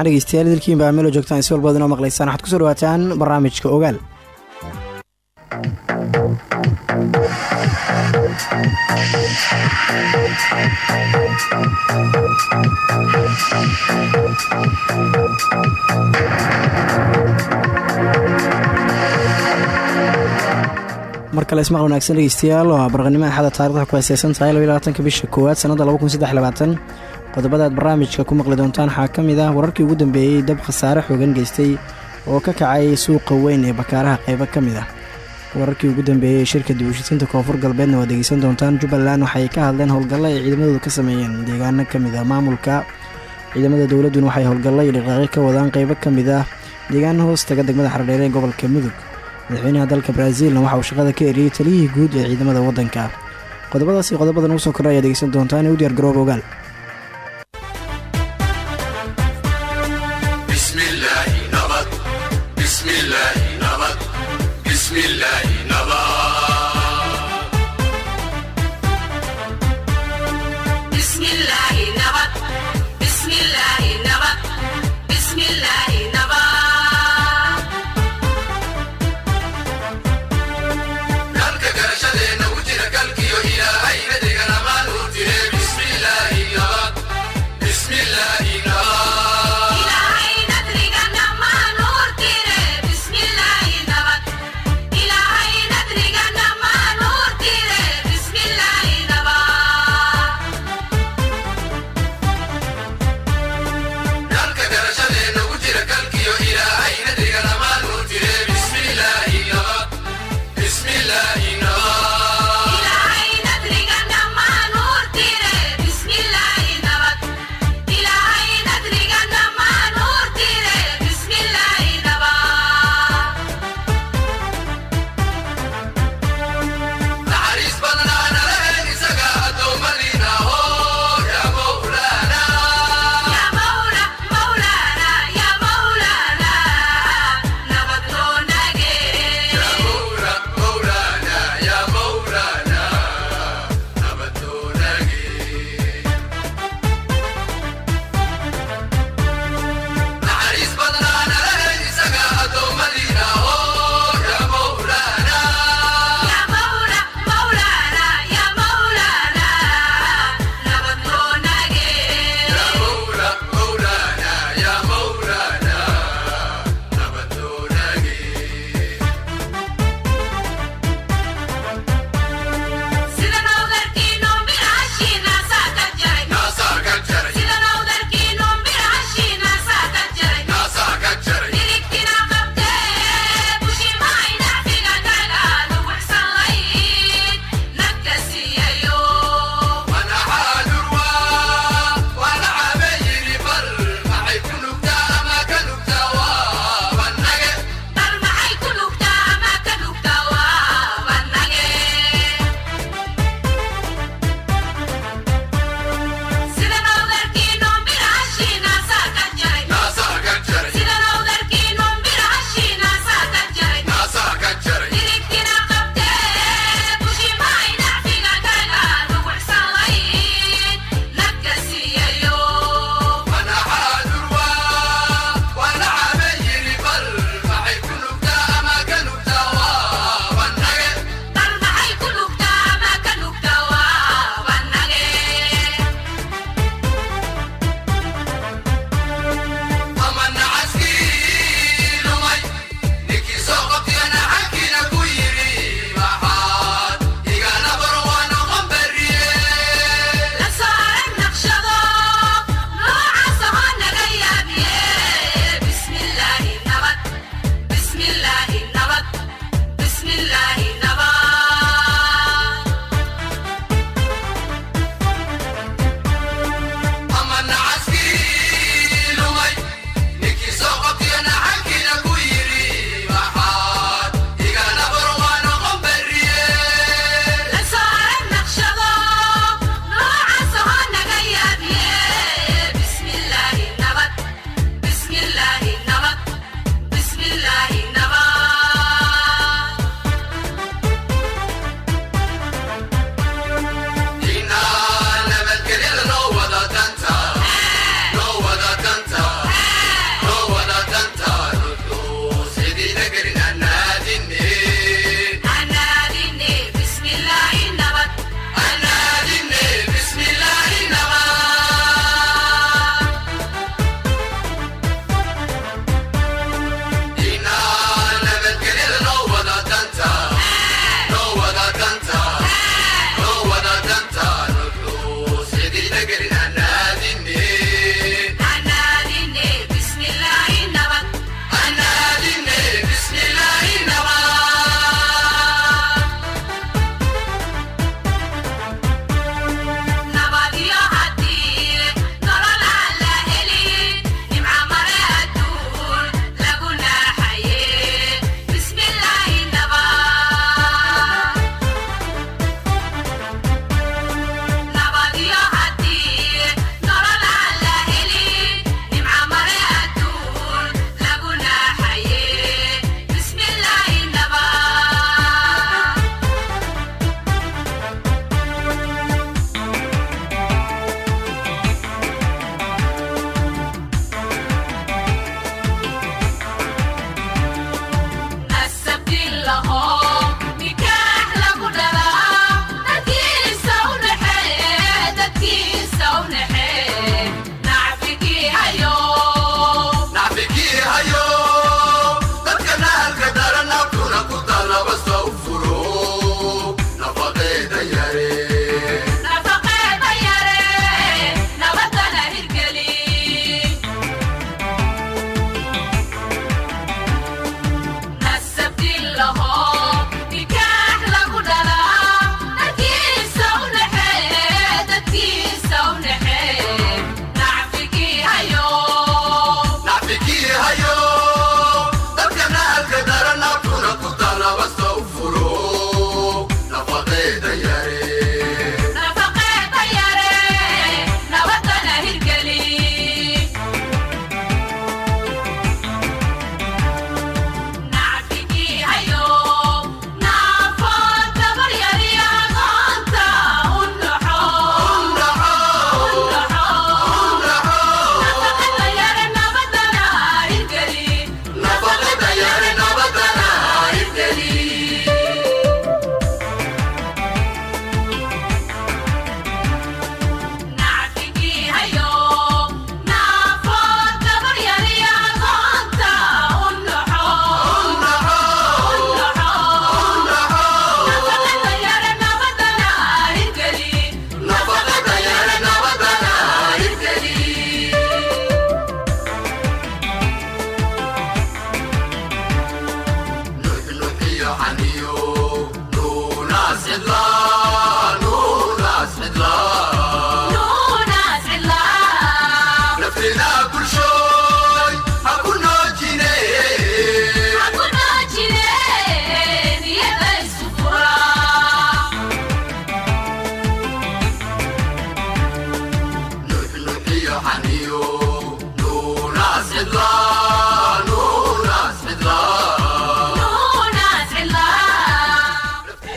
wacan dhegeystayaal idilkiin baa meelo joogtaan si walbaad inoo maqlaysaan. Waxaad ku soo dhawaataan barnaamijka ogaal mar kale ismaqal wanaagsan dhegeystayaal. Waa barqanimo axada taarikhda ku hayseysan tahay bisha koowaad sanadda qodobada barnaamijka ku maqli doontaan waxaa ka mid ah wararkii ugu dambeeyey dab khasaare xoogan geystay oo ka kacay suuqa weyn ee bakaaraha qaybo ka mid ah. Wararkii ugu dambeeyey ee shirka dibushisinta koonfur galbeedna waad degeysan doontaan jubbaland. Waxay ka hadleen howlgallo ay ciidamadooda ka sameeyeen deegaano ka mid ah maamulka. Ciidamada dowladduna waxay howlgallo iyo dhaqaaqyo ka wadaan qaybo ka mid ah deegaano hoos taga degmada xardheere ee gobolka mudug madaxweynaha dalka brazilna waxa uu shaqada ka eriyey taliyihii guud ee ciidamada waddanka. Qodobadaas iyo qodobadan ugu soo kordha ayaad degeysan doontaan ee u diyaar garooba ogaal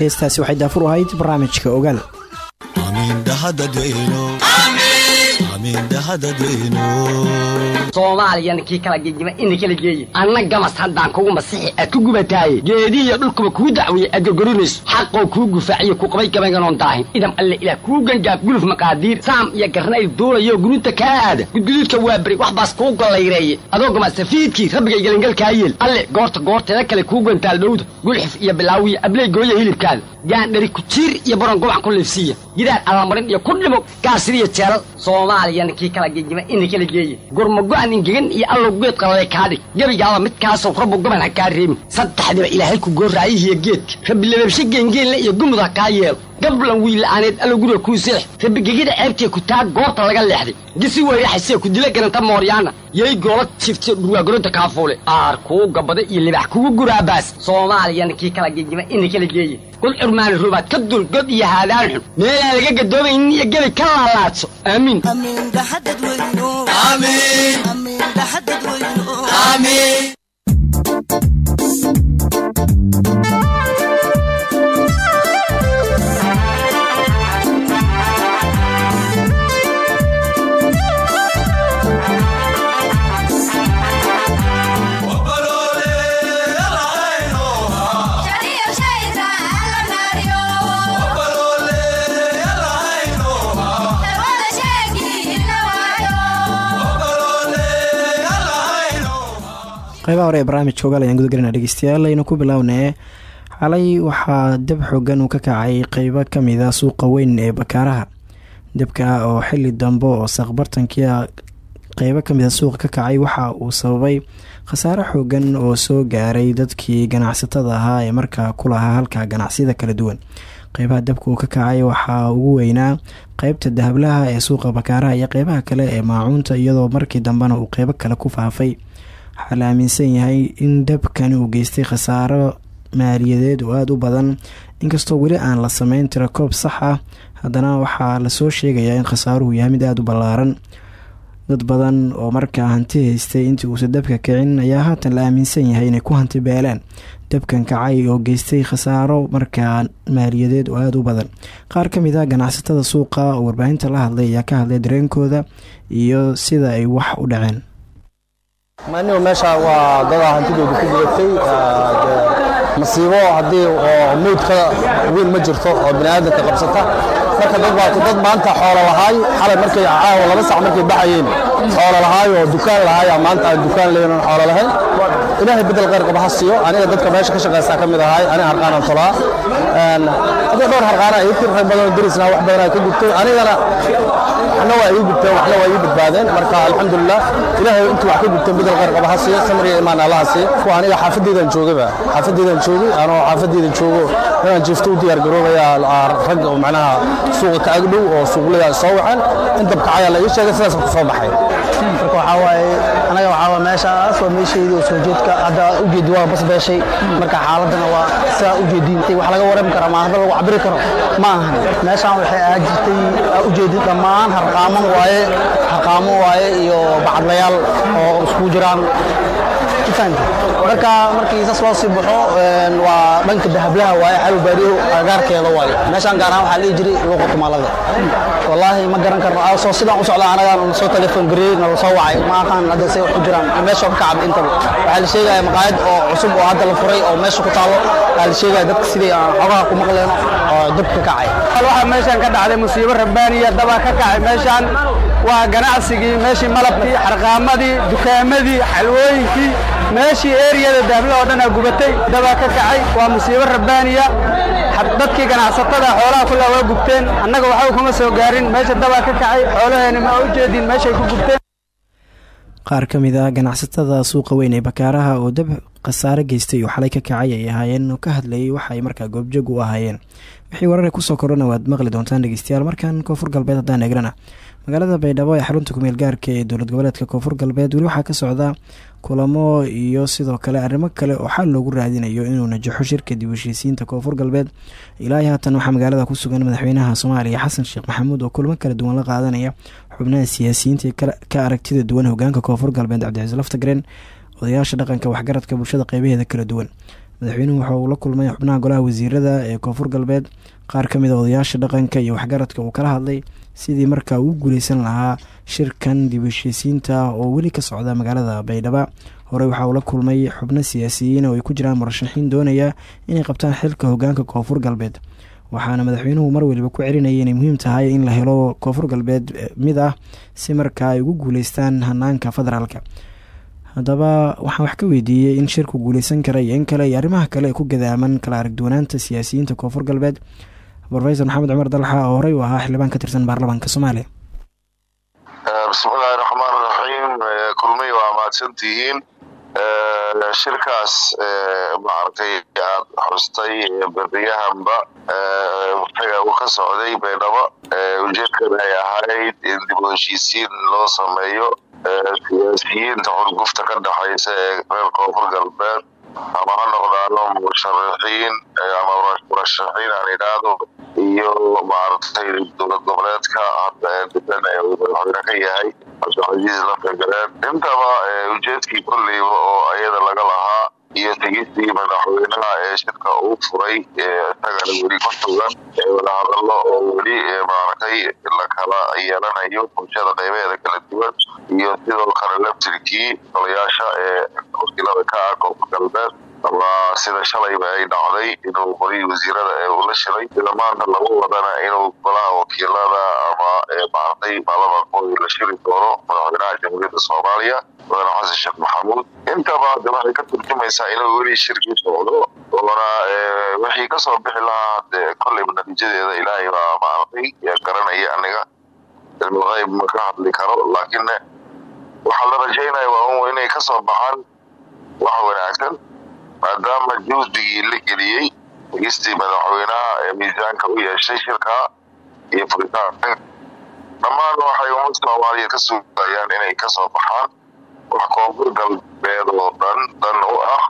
heestaasi waxay daafur ahayd barnaamijka ogaal soomaaliya ninkii kala gegima ina kala geeye anna gamas haddaan kugu masixi aad ku gubataaye geedihiyo dhulkuba kuu dacwiye aad gorgorinayso xaqoo kuu gufaaciyo ku qabay gabaynganoon daahin. Idam alle ilaah kuu gangaaf guluf maqaadiir. Saam iyo garnayl duulayo gurunta kaa aada gudguduudka waa beri wax baas kuu gollayreeye. Adoo gamasafiidkii rabbigay gelingalkaa yeel alle goorta goorteeda kale kuu gantaal dhowda gulxif iyo bilaawiya abley gooya hilibkaada. Gaandhari kujiir iyo baron gobac ku liifsiiya gidaar allamarin iyo ku dhimo gaasiriyo jeelal soomaaliya ninkii kala gegima ina kala geeye gurmago-an ingegan iyo allow geed qalale kaadhig gebigaaba midkaasow rabbu goban ha kaa reebin saddexdiba ilaahay ku goorraayihiyo geedka rabbi lababshe geengeenle iyo gumud ha kaa yeelo. Gablan wiilla'aaneed allow guriga kuu seex. Rabbi gegida ceebtiya ku taa goorta laga leexday. Gisi weyraxasee ku dila garanta mooryaana. Yay goola jiftiyo dhurwaagoronta kaafuule aar kuu gabada iyo libax kugu guraabaas soomaaliya ninkii kala gegima ina kala geeye kul curmaani rubaad ka dul god iyo haadaan xun meelaan laga gadoomaynin iyo gebi ka laalaadso aamiin qaybaha hore ee barnaamijka ogaal ayaan gudagelina. Dhegeystayaal aynu ku bilownee xalay waxaa dab xoogan uu ka kacay qeybo kamida suuqa weyn ee bakaaraha dabka oo xili dambe oo saqbartankia qeybo kamida suuqa ka kacay waxa uu sababay khasaare xoogan oo soo gaaray dadkii ganacsatada ahaa ee markaa ku lahaa halka ganacsiyada kala duwan. Qeybaha dabka uu ka kacay waxaa ugu weynaa qeybta dahablaha ee suuqa bakaaraha iyo qeybaha kale ee maacuunta iyadoo markii dambena uu qeybo kale ku faafay waxaa la aaminsan yahay in dabkani uu geystay khasaaro maaliyadeed oo aada u badan. Inkastoo weli aan la sameyn tiro koob sax ah haddana waxaa la soo sheegayaa in khasaaruhu yahay mid aada u ballaaran. Dad badan oo markaa hanti haystay intii uusa dabka kicin ayaa haatan la aaminsan yahay inay ku hanti beeleen dabkan kacay oo geystay khasaaro markaa maaliyadeed oo aada u badan. Qaar ka mid a ganacsatada suuqa oo warbaahinta la hadlay ayaa ka hadlay dareenkooda iyo sida ay wax u dhaceen manigo meesha waa dadaa hantidooda ku gudatay masiibo haddii oo mawdka weyn ma jirto oo bani aadamka qabsata marka dad maanta xoolo lahaay xalay markay caawa laba sac markay baxayeen xoolo lahaay oo dukaan lahaay maanta aan dukaan leyn oon xoolo lahayn ilaahay bedel khayr qaba ha siiyo. Aniga dadka meesha ka shaqaysaa ka mid ahaay aniga harqaanaan tolaa. Hadda dhowr harqaana ii tir rag badan oo derisna wax badan ka gubtay. Anigana waxna waa ii gubteen waxna waa ii badbaadeen. Marka alxamdulilah ilaahay intuu wax ka gubteen bedel khayr qaba ha siiyo samir iyo imaan allaha siiyo. Kuwa aniga xaafadeydan joogaba xaafadeydan joogay. Anoo xaafadeydan joogo inaan jiifto u diyaar garoobaya rag oo macnaha suuqa ka agdhow oo suuqlaya soo wacan. In dabkacaya la ii sheegay sidaas ku soo baxay. Marka waxaa waaye waa meeshaas waa meesheedii oo soo jeedka hadda ujeedi waa bas beeshay. Marka xaaladana waa sidaa ujeediintay wax laga warami kara ma hadda lagu cabiri karo. Ma ahan meeshaan waxay ahaa jirtay ujeedi dhammaan harqaaman waaye harqaamo waaye iyo bacadlayaal oo iskugu jiraan. Marka markii saas loo sii baxo waa dhanka dahablaha waaye xalow baariyo agaarkeeda waaye. Meeshaan gaar ahaan waxaa dhihi jiray luuqa tumaalada. Wallaahi ma garan karno. Soo sidaan u socda anagaa na soo telefoon gareeyey na la soo wacay. Ma aqaan hadda say wax ku jiraan. Meesha ka kacab intaba waxaa la sheegaya maqaayad oo cusub oo hadda la furay oo meesha ku taalo. Waxaa la sheegaya dadka sidii aan xogaha ku maqleeno oo dabka kacay. Waxaa meeshaan ka dhacday musiibo rabbaaniya dabaa ka kacay meeshaan waa ganacsigii meeshii malabkii xarqaamadii dukaamadii xalwooyinkii meeshii eriyada daabla oo dhanaa gubatay. Dabaa ka kacay waa musiibo rabbaaniya. Dadkii ganacsatada xoolaha kula waa gubteen. Annaga waxba kuma soo gaarin. Meesha dabaa ka kacay xoolaheena ma u jeedin meeshay ku gubteen. Qaar ka mid ah ganacsatada suuqa weyn ee bakaaraha oo dab khasaare geystay oo xalay ka kacay ay ahaayeen oo ka hadlayay waxa ay markaa goobjoog u ahaayeen. Wixii warare ku soo kordhana waad maqli doontaan dhegeystayaal. Markan koonfur galbeed haddaan eegrana magaalada baydhabo ee xarunta kumeel gaarka ee dowlad goboleedka koonfur galbeed weli waxaa ka socda kulamo iyo sidoo kale arrimo kale oo xal loogu raadinayo inuu najaxo shirka dib heshiisiinta koonfur galbeed. Ilaahi haatan waxaa magaalada ku sugan madaxweynaha soomaaliya xasan sheekh maxamuud oo kulamo kala duwan la qaadanaya xubnaha siyaasiyiinta ka aragtida duwan hogaanka koonfur galbeed cabdicasiis laftagren odayaasha dhaqanka waxgaradka bulshada qeybaheeda kala duwan. Madaxweynuhu waxa uu la kulmay xubnaha golaha wasiirada ee koonfur galbeed qaar ka mid a odayaasha dhaqanka iyo waxgaradka uu kala hadlay sidii markaa uu guuleysan lahaa shirkan dib heshiisiinta oo weli ka socda magaalada baydhaba. Horey waxaa uu la kulmay xubno siyaasiyiin oo ay ku jiraan murashaxiin doonaya inay qabtaan xilka hogaanka koonfur galbeed. Waxaana madaxweynuhu mar waliba ku celinayay inay muhiim tahay in la helo koonfur galbeed mid ah si markaa ay ugu guuleystaan hanaanka federaalka. Haddaba waxaan wax ka weydiiyey in shirku guuleysan kara iyo in kale iyo arrimaha kale ku gadaaman kala aragduwanaanta siyaasiyiinta koonfur galbeed rofesor maxamed cumar dalxa oo horey u ahaa xildhibaan ka tirsan baarlamaanka soomaaliya. Bismillahi raxmaan raxiim kulmay waa mahadsantihiin shirkaas maaragtay aad xustay beriyahanba uu ka socday baydhabo ujeedkan ay ahayd in dib u heshiisiin loo sameeyo. Siyaasiyiinta xurgufta ka dhexaysa ee reer koonfur galbeed. Ama ha noqdaano musharaxiin ama murashaxiin aan idhaahdo iyo maaragtay dowlad goboleedka dhisan ee uu madaxweyne ka yahay cabdilcasiis lafagareed intaba ujeedkii kolleyba oo ayada laga lahaa iyo tegistii madaxweynaha ee shirka uu furay isagana weli ku sugan ee wadahadalo oo weli maaragtay la kala yeelanayo bulshada qeybaheeda kala duwan. Iyo sidoo kale laftirkii golayaasha ee wakiilada ka ah koonfur galbeed ama sida shalayba ay dhacday inuu qolihii wasiirada ee uu la shiray sida maanta lagu wadana inuu golaha wakiilada ama maaragtay baarlamaankoodii la shiri doono madaxweynaha jamhuuriyadda soomaaliya mudane xasan sheekh maxamuud. Intaba de waxay ka turjumaysaa inuu weli shirkii socdo oona wixii ka soo bixi lahaa de kolleyba natiijadeeda ilaahay baa maaragtay garanaya aniga cilmulgeyb ma ka hadli karo laakiin waxaa la rajaynaya waa inay ka soo baxaan wax wanaagsan maadaama juhdigii la geliyey tegistii madaxweynaha ee miisaanka u yeeshay shirkaa iyo furitaanka. Dhammaan waxay umad soomaaliya ka sugayaan inay ka soo baxaan wax koonfur galbeed oo dhan dan u ah.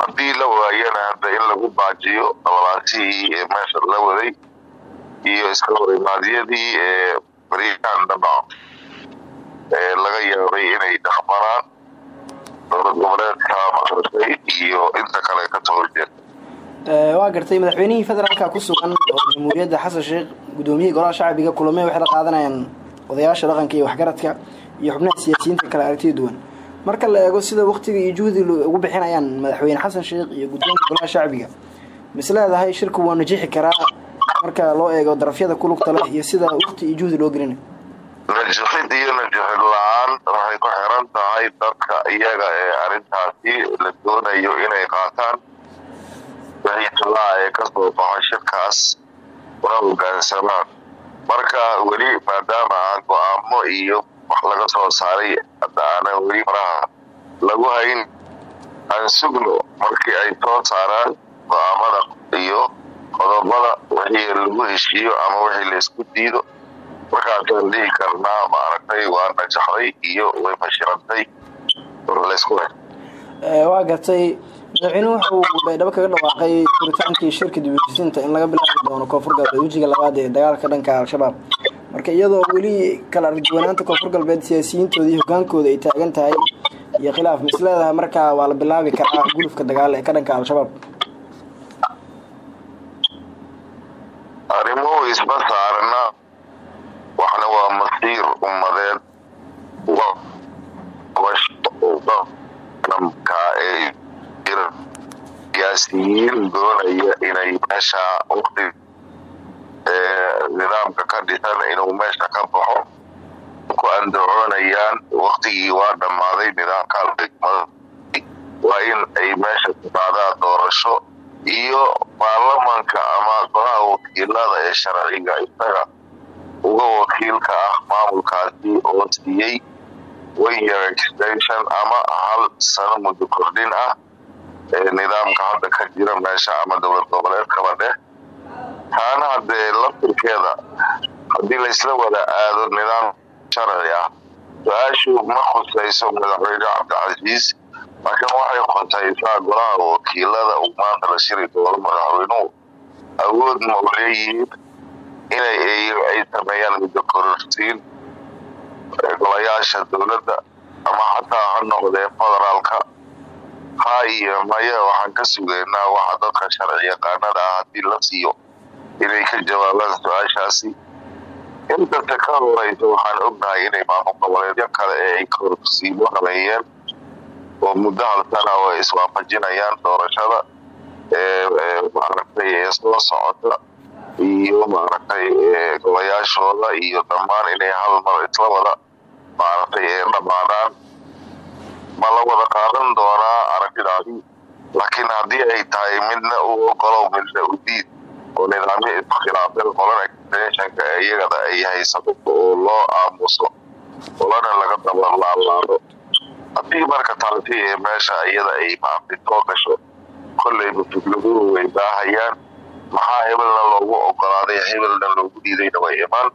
Haddii la waayana hadda in lagu baajiyo dabalaasihii ee meesha la waday iyo iska horimaadyadii ee beriyahan dhaba ee laga yaabay inay dhexmaraan waa gartay madaxweynihii federaalka ku sugan oo jamhuuriyadda xasan sheekh gudoomiyihii golaha shacbiga kulame waxay la qaadanayaan odayaasha dhaqanka iyo waxgaradka iyo xubnaha siyaasiyiinta kale aragtida duwan. Marka la eego sida waktiga iyo juhdi ugu bixinayaan madaxweyne xasan sheekh iyo guddoonka golaha shacbiga mis leedahay shirku waa najixi karaa marka loo eego darafyada kulugta leh iyo sida wakti iyo juhdi loo gelinayo najixid iyo najixid la'aan waxay ku xiran tahay dadka iyaga ee arrintaasi la doonayo inay qaataan wixii talaa ee ka soo baxo shirkaas una hogaansamaan marka weli maadaama aan go'aamo iyo wax laga soo saaray hadda aanan weli maraha lagu hayn aan sugno markii ay soo saaraan go'aamada iyo qodobada wixii lagu heshiiyo ama wixii laysku diido markaasaan dhihi karnaa maaragtay waa najaxday iyo way fashirantay waa gartay madaxweynuhu wuxuu baydhabo kaga dhawaaqay furitaankii shirka dibheshiisiinta in laga bilaabi doono koonfur galbeed wejiga labaad ee dagaalka dhanka al-shabaab. Marka iyadoo weli kala argduwanaanta koonfur galbeed siyaasiyiintooda iyo hogaankooda ay taagan tahay iyo khilaaf mis leedahay markaa waa la bilaabi karaa gulufka dagaal ee ka dhanka al-shabaab. Arrimuhu isma saarna waxna waa masiir ummadeed ee siyaasiyiin doonaya inay meesha waqti nidaamka ka dhisan inuu meesha ka baxo ku andacoonayaan waktigii waa dhammaaday nidaamka waa in ay meesha timaadaan doorasho iyo baarlamanka ama golaha wakiilada ee sharciga isaga. Uga wakiilka ah maamulkaasi oo siiyey year extension ama hal sano muddo kordhin ah ee nidaamka hadda ka jira meesha ama dowlad goboleedkaba dheh. Taana haddee laftirkeeda haddii laysla wada aado nidaam sharci ah su'aashu ma khusayso madaxweyne cabdicasiis laakiin waxay khusaysaa golaha wakiilada uu maanta la shiri doono madaxweynuhu. Awood ma u leeyihiin inay ay sameeyaan middo kororsiin golayaasha dowladda ama xataa ha noqdee federaalka. Ha iyo waxaan ka sugeynaa waxa dadka sharci yaqaanada ah haddii la siiyo inay ka jawaabaan su'aashaasi. Intase ka horeysa waxaan ognahay inay maamul goboleedyo kale ee ay kororsiimo sameeyeen oo muddo hal sana oo ay iswaafajinayaan doorashada maaragtay ee soo socota iyo maaragtay golayaashooda iyo dhammaan inay hal mar isla wada maaragtay ee dhammaadaan. Ma la wada qaadan doonaa aragtidaasi laakiin haddii ay tahay midna u ogolow midna u diid oo nidaamyo iskhilaafeen qolana ee iyagada ay haysato oo loo aamuso qolana laga dabalaalaado haddii marka taasi ee meesha iyada ay maaragtay soo gasho kolleyba fikraduhu way baahayaan maxaa hebelna loogu ogolaaday hebelna loogu diidayna way iman?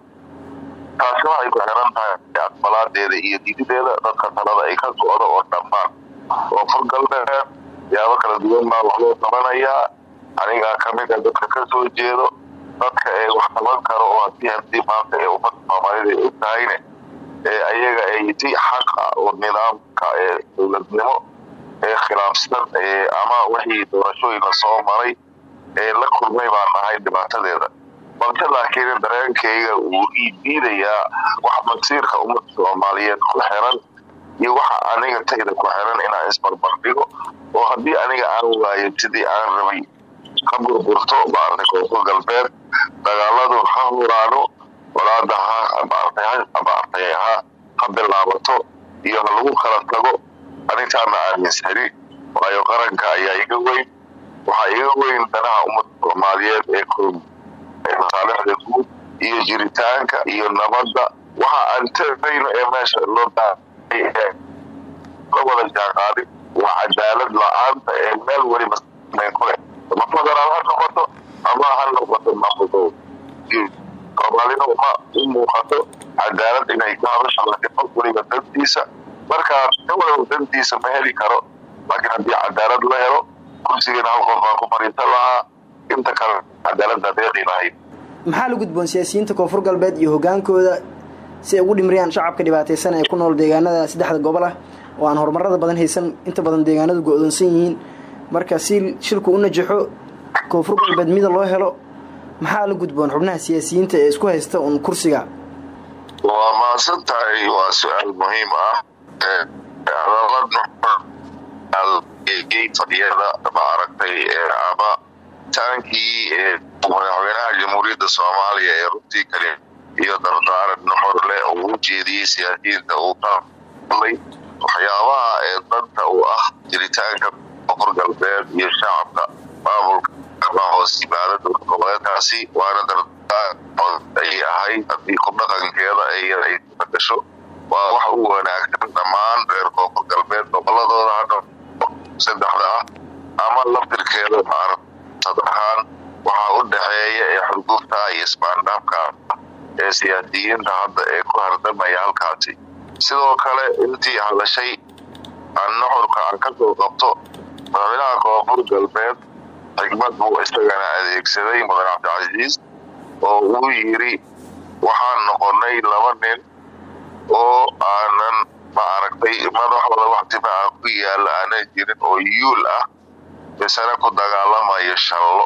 Taasi waxay ku xiran tahay aqbalaadeeda iyo diidideeda dadka talada ay ka socdo oo dhammaan. Oo furgalbeed yaabo kala duwan baa wax loo tabanayaa anigaa ka mid a dadka ka soo jeedo dadka ee wax taban karo oo haddii haddii maanta ee ummadda soomaalida ay og tahayne ee ayaga ay si xaqa oo nidaamka ee dowladnimo ee khilaafsan ama wixii doorashooyin la soo maray ee la kulmay baan nahay dhibaatadeeda. Balse laakiin dareenkayga wuu ii diidayaa wax masiirka ummadda soomaaliyeed ku xiran iyo waxa aniga tayda ku xiran inaan isbarbardhigo oo haddii aniga aan waayo sidii aan rabay ka burburto maaragtay koonfur galbeed dagaaladu ha huraano walaada ha maaragtay ha bilaabato iyo ha lagu kala tago arintaana aaminsani waayo qaranka ayaa iga weyn waxaa iga weyn danaha ummadda soomaaliyeed ee koog masaalixda guud iyo jiritaanka iyo nabadda. Waxa aan tegayno ee meesha loo baahay ee wada jaanqaadin waa cadaalad la'aanta ee meel weliba sameyn ku leh. Ama federaal ha noqoto ama ha noqoto maamul soomaalina ma u muuqato cadaalad inay ka hadasho laakiin qof weliba dantiisa. Marka nin waliba dantiisa ma heli karo laakiin haddii cadaalad la helo kursigeena hal qof baan ku fadhiisan lahaa inta kale cadaaladda deeqi lahayd. Maxaa la gudboon siyaasiyiinta koonfur galbeed iyo hogaankooda si ay ugu dhimriyaan shacabka dhibaataysan ee ku nool deegaanada saddexda gobol ah oo aan horumarada badan haysan inta badan deegaanadu go-doonsan yihiin. Marka si shilku u najaxo koonfur galbeed mida loo helo? Maxaa la gudboon xubnaha siyaasiyiinta ee isku haysta uun kursiga? Waa mahadsan tahay waa su'aal muhiim ah fadhiyada maaragtay ama taankii madaxweynaha jamhuuriyadda soomaaliya ee runtii kale iyo dardaaran nuxur leh uu u jeediyey siyaasiyiinta uu ka waxyaabaha ee danta u ah jiritaanka koonfur galbeed iyo shacabka maamulka hoos yimaada dowlad goboleedkaasi waana dardaaran ay ahayd. Haddii kubdhaqankeeda ay gasho waa wax u wanaagsan dhammaan reer koonfur galbeed goboladooda hadha saddexda ah ama laftirkeeda maarad ahaan waxaa u dhaxeeya ee xurgufta iyo isbaandhaafka ee siyaasiyiinta hadda ee ku hardamaya halkaasi. Sidoo kale intii hadashay aan nuxurka aan ka soo qabto madaxweynaha koonfur galbeed xigmad buu isagana adeegsaday mudan cabdicasiis oo uu yiri waxaan noqonay laba nin oo aanan ma aragtay madaxooda waxtima aan ku yaalla aanan jirin oo yuul ah misana ku dagaalamayo shallo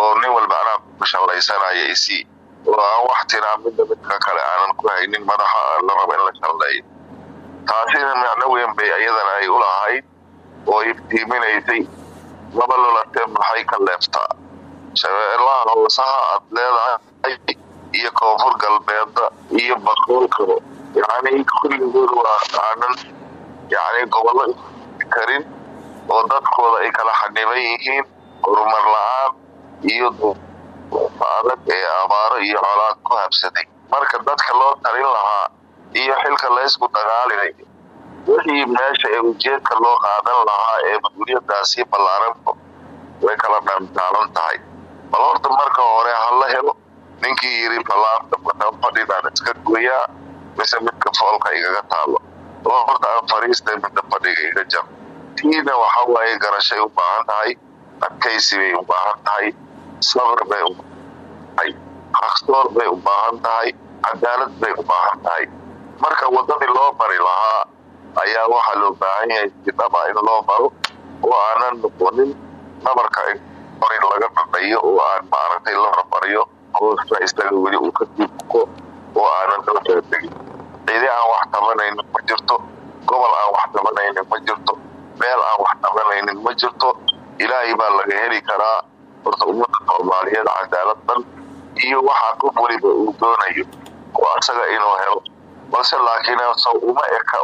oo nin walba anaa ku shallaysanaya isii oo aan wax tiraa midda midka kale aanan ku haynin madaxa la rabo in la shalleeyo taasina macno weyn bay iyadana ay u lahayd oo iftiiminaysay laba lolate maxay ka leeftaa shabeellaha hoosaha aad leedahay iyo koonfur galbeedda iyo bakoolkaba yacni kulligood waa aanan yacni gobollo karin oo dadkooda ay kala xaniban yihiin horumar la'aan iyo adag ee abaaro iyo colaad ku habsaday marka dadka loo talin lahaa iyo xilka laysku dagaalinay wixii meesha ee ujeedka loo qaadan lahaa ee mas'uuliyadaasi way kala dhantaalan tahay bal horta marka hore ha la helo ninkii yiri ballaarta fadhidaan iska gooyaa mise midka foolka igaga taalo. Oo horta aan fariistay midda fadhiga iga jar tiina waxa waaye garashay u baahan tahay adkaysi bay u baahan tahay sabr bay u tahay xaqsoor bay u baahan tahay cadaalad bay u baahan tahay. Marka waddadii loo bari lahaa ayaa waxaa loo baahan yahay si dhaba in loo baro oo aanan noqonin nabarka in laga dhadhayo oo aan maaragtay la barbariyo hoosta isaga weli uu ka diibko oo aanan loo daadegin cidi aan wax tabanaynin ma jirto gobol aan wax tabanaynin ma jirto meel aan wax tabanaynin ma jirto. Ilaahay baa laga heli karaa horta ummadda soomaaliyeed cadaaladan iyo waxaa qof weliba uu doonayo. Oo asaga inuu helo balse laakiin saw uma eka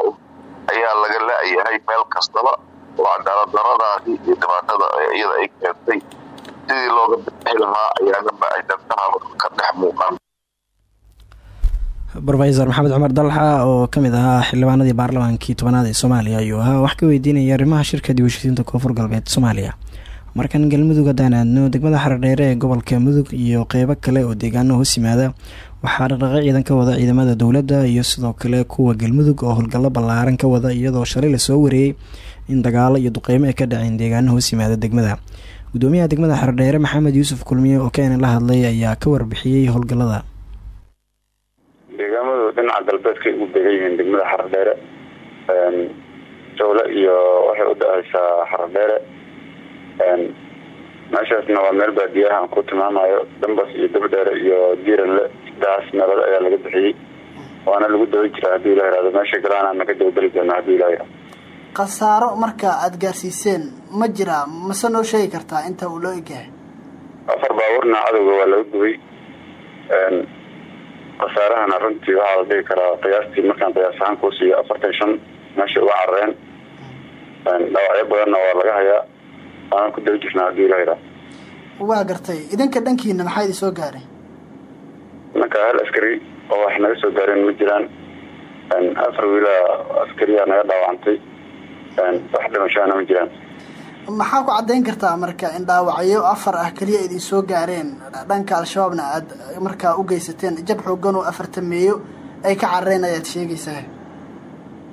ayaa laga la-yahay meel kastaba. Oo cadaalad daradaasi iyo dhibaatada iyada ay keentay. Sidii looga bixi lahaa ayaanaba ay dantaha ka dhex muuqan rofesor maxamed cumar dalxa oo ka mid ahaa xildhibaanadii baarlamaankii tobanaad ee soomaaliya ayuu ahaa wax ka weydiinaya arrimaha shirka heshiisiinta koonfur galbeed soomaaliya. Markan galmudug haddaan aadno degmada xaradheere ee gobolka mudug iyo qeybo kale oo deegaano hoos yimaada waxaa dhaqdhaqay ciidan ka wada ciidamada dowladda iyo sidoo kale kuwa galmudug oo howlgallo ballaaran ka wada iyadoo shalay la soo wareeyey in dagaalo iyo duqeymo ay ka dhaceen deegaano hoos yimaada degmada. Gudoomiyaha degmada xaradheere maxamed yuusuf kulmiye oo keenan la hadlay ayaa ka warbixiyey howlgallada deegaamadu dhinaca galbeedkay ugu degan yihiin degmada xaradheere jawle iyo waxay u dhexeysaa xaradheere meeshaasna waa meel baadiyaha aan ku tilmaamayo dambas iyo dabdheere iyo jiiranle sidaas meelood ayaa laga bixiyey. Waana lagu daba jiraa haddii ila yihahdo meesha galaana naga dabadeli doona haddii ila yihahdo khasaaro marka aada gaarsiiseen ma jiraa mase noo sheegi kartaa inta uu loo egyahay? Afar baabuurna cadowga waa laga gubay khasaarahana runtii waxaa la dhigi karaa qiyaastii markaan qiyaas ahaan kuu siiyo afartan shan meesha uga carareen dhaawacyo badanna waa laga hayaa. Waana ku daba jirnaa haddii ila yihahdo waa gartay. Idinka dhankiina maxaa idin soo gaaray? Marka hal askari oo wax naga soo gaareen ma jiraan. Afar wiila askariyaa naga dhaawacantay. Wax dhimashaana ma jiraan maxaa ku caddayn kartaa marka in dhaawacyo afar ah keliya idin soo gaareen? Dhanka al-shabaabna aada markaa u geysateen jab xoogan oo afartameeyo ay ka carareen ayaad sheegaysaa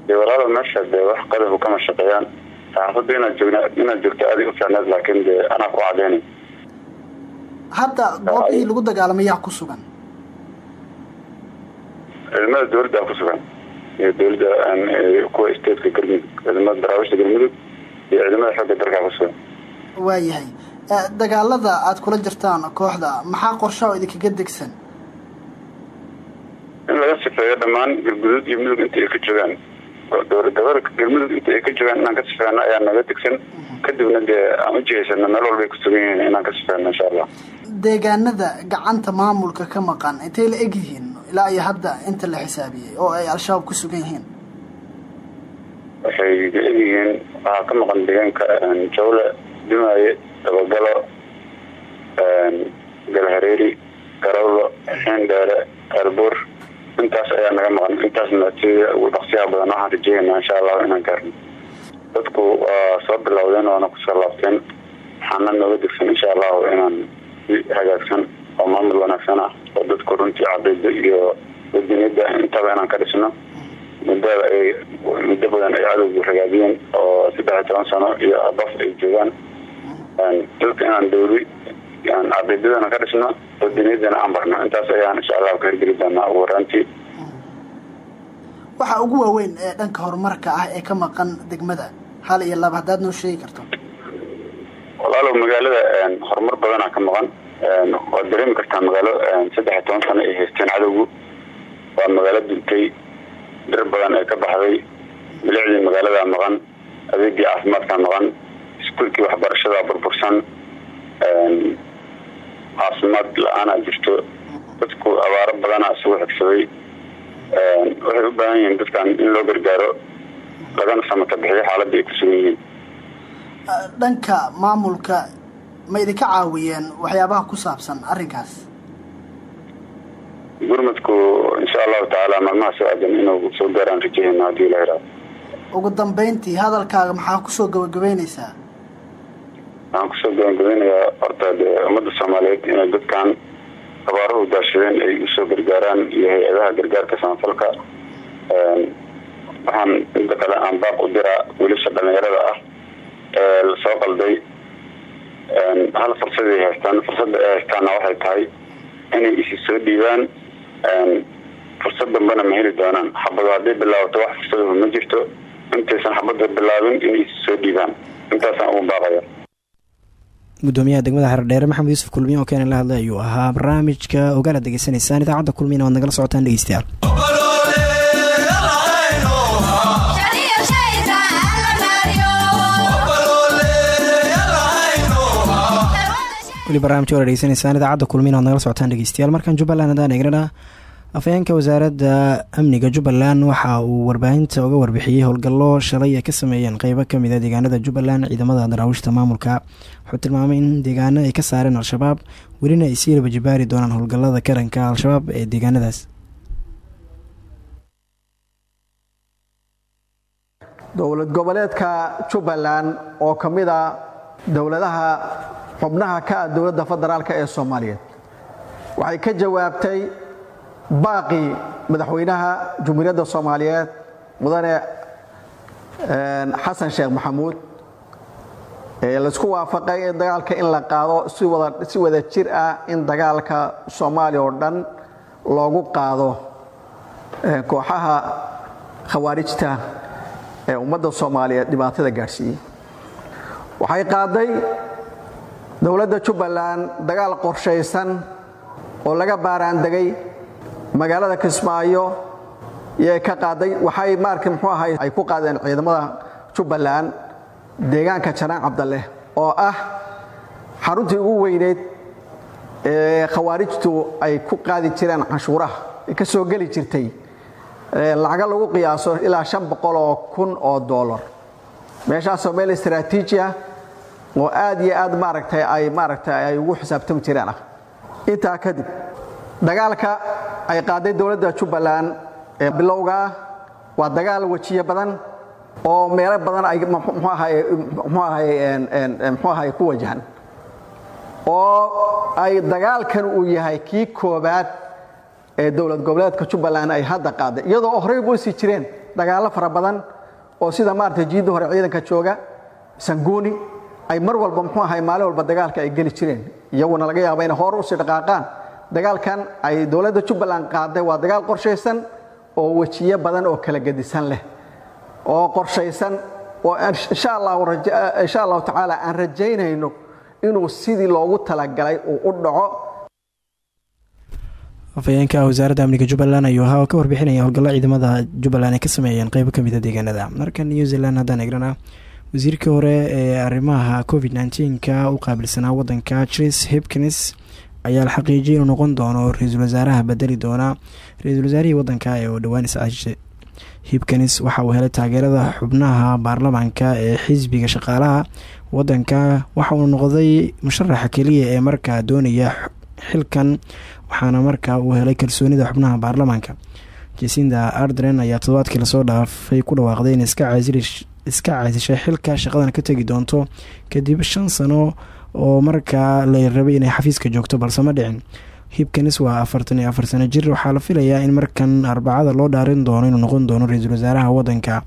dee walaalo meesha dee wax qadafu kama shaqeeyaan. Saxaafadda inaad joogna inaad joogto aaday u fiicneed laakiin dee anaa ku cadeynay hadda goobihii lagu dagaalamay yaa ku sugan. Ciidamada dawladda ku sugan. Iyo dawladda kuwa stateka galmudug ciidamada daraawisha galmudug iyo ciidamada xoogga dalka ku sugan waayahay dagaalada aada kula jirtaan kooxda maxaa qorsha oo idinkaga degsan? In laga sifeeyo dhammaan galguduud iyo mudug inta ay ka joogaan. Dowladgobolka galmudug inta ay ka joogaan inaan ka sifeeno ayaa naga degsan. Kadibna dee aan ujihaysano meel walbay ku sugan yihiin inaan ka sifeeno insha allah deegaanada gacanta maamulka ka maqan intay la eg yihiin ilaa iyo hadda inta la xisaabiyey oo ay al-shabaab ku sugan yihiin waxay egyihiin waxaa ka maqan deegaanka jawle dumaaye dabagalo galhareeri garawlo xeendheere elbuur intaas ayaa naga maqan. Intaasna sida ugu dhaqsiyaha badan waxaan rajeeynaa insha allahu inaan gaarno. Dadku waa soo bilowdeen waana ku soo laabteen. Waxaana nooga degsan insha allahu inaan si hagaagsan oo maamul wanaagsan ah oo dadku runtii cadayda iyo wadaniyada intaba inaan ka dhisno muddada ay muddo badan ay cadowgu ragaadiyeen oo saddex iyo toban sano iyo abaf ay joogaan. Dadka inaan dawli aan cadaydadana ka dhisno wadaniyadana aan barno. Intaas ayaan insha allahu ka hirgeli doonaa ugu horaantii waxa ugu waaweyn ee dhanka horumarka ah ee ka maqan degmada hal iyo laba haddaad noo sheegi karto. Walaalow magaalada horumar badanaa ka maqan. Waad dareemi kartaa magaalo saddex iyo toban sano ay haysteen cadowgu. Waa magaalo duntay dhir badan ee ka baxday bilicdii magaaladaa maqan adeegii caafimaadkaa maqan iskuulkii waxbarashadaa burbursan caafimaad la'aanaa jirto. Dadku abaaro badanaa isugu xigsaday. Waxay u baahan yihiin dadkan in loo gargaaro lagana samata bixiyo xaaladda ay ku sugan yihiin. Dhanka maamulka ma idinka caawiyeen waxyaabaha ku saabsan arrinkaas gurmadku insha allahu tacaala maalmaha soo aadan inuu soo gaaraan rajaheyna haddii la yidhaado ugu dambeyntii hadalkaaga maxaa ku soo gabagabeyneysaa? Waxaan ku soo gabagabeynayaa horta dee ummadda soomaaliyeed inay dadkan abaaruhu daashadeen ay u soo gargaaraan iyo hay'adaha gargaarka samafalka. Waxaan inta kale aan baaq u diraa wiilasha dhalinyarada ah ee la soo qalday. Hal fursaday haystaan fursadda ay haystaanna waxay tahay inay isi soo dhiibaan fursad dambena ma heli doonaan. Xabado hadday bilaabato wax fursadahu ma jirto. Intaysan xabada bilaabin inay soo dhiibaan intaasaan ugu baaqaya gudoomiyaha degmada xeerdheere maxamed yuusuf kulmiye oo keenan la hadlay ayuu ahaa barnaamijka ogaala degeysanaysaan idaacadda kulmiyana waad nagala socotaan dhegeystayaal weli barnamijka wala dhegeysanaysaan idaacadda kulmiyana waad nagala socotaan dhegeystayaal. Markan jubbaland haddaan eegnana afhayeenka wasaaradda amniga jubbaland waxa uu warbaahinta uga warbixiyey howlgallo shalay ay ka sameeyeen qeybo ka mid a deegaanada jubbaland ciidamada daraawiishta maamulka. Wuxuu tilmaamay in deegaano ay ka saareen al-shabaab welina ay sii labajibaari doonaan howlgallada karanka al-shabaab ee deegaanadaas. Dowlad goboleedka jubbaland oo ka mid a dowladaha xubnaha ka ah dowladda federaalk ee soomaaliyeed. Waxay ka jawaabtay baaqii madaxweynaha jumhuuriyadda soomaaliyeed mudane xasan sheekh maxamuud ee la isku waafaqay in dagaalka in la qaado si wada jir ah in dagaalka soomaaliya oo dhan loogu qaado kooxaha khawaarijta ee ummadda soomaaliyeed dhibaatada gaadhsiiyey. Waxay qaaday dowladda jubbaland dagaal qorshaysan oo laga baaraandegay magaalada kismaayo yay ka qaaday waxay maarka muxuu ahay ay ku qaadeen ciidamada jubbaland deegaanka janaan cabdaleh oo ah xaruntii ugu weyneyd ee khawaarijtu ay ku qaadi jireen canshuuraha. Ay ka soo geli jirtay lacaga lagu qiyaaso ilaa oo kun oo dollar. Meeshaasoo meel istraatiiji ah oo aad iyo aad maaragtay ay maaragtay ay ugu xisaabtami jireen ah. Intaa kadib dagaalka ay qaaday dowladda jubbaland ee bilowga ah waa dagaal wejiye badan oo meelo badan ay mxuu ahay ku wajahan. Oo ay dagaalkan uu yahay kii koobaad ee dowlad goboleedka jubbaland ay hadda qaaday. Iyadoo horey bu sii jireen dagaallo fara badan oo sida maaragtay jiidda hore ciidanka jooga sanguuni ay mar walba muxuu ahay maalin walba dagaalka ay geli jireen? Iyaguna laga yaaba inay hore u sii dhaqaaqaan. Dagaalkan ay dowladda jubbaland qaaday waa dagaal qorshaysan oo wejiye badan oo kala gedisan leh oo qorshaysan oo insha allahu tacaala aan rajaynayno inuu sidii loogu talagalay uu u dhaco. Afhayeenka wasaaradda amniga jubbaland ayuu ahaa oo ka warbixinaya howlgallo ciidamada jubbaland ay ka sameeyeen qeybo ka mid a deegaanada. Marka new zealand haddaan eegrana wasiirkii hore ee arrimaha covid nneteen-ka u qaabilsanaa wadanka chris hipkins ayaa la xaqiijiyay inuu noqon doono ra'iisul wasaaraha bedeli doona ra'iisul wasaarihii wadanka ee oo dhowaan iscaashishay hipkins waxa uu helay taageerada xubnaha baarlamaanka ee xisbiga shaqaalaha wadanka waxa uu noqday musharaxa keliya ee markaa doonaya xilkan waxaana markaa uu helay kalsoonida xubnaha baarlamaanka. Jasinda ardren ayaa toddobaadkii la soo dhaafay ku dhawaaqday in iska caasishay xilka shaqadan ka tegi doonto kadib shan sano oo markaa la rabay inay xafiiska joogto balse ma dhicin. Hibkanis waa afartan iyo afar sano jir waxaa la filayaa in markan arbacada loo dhaarin doono inuu noqon doono ra'iisul wasaaraha wadanka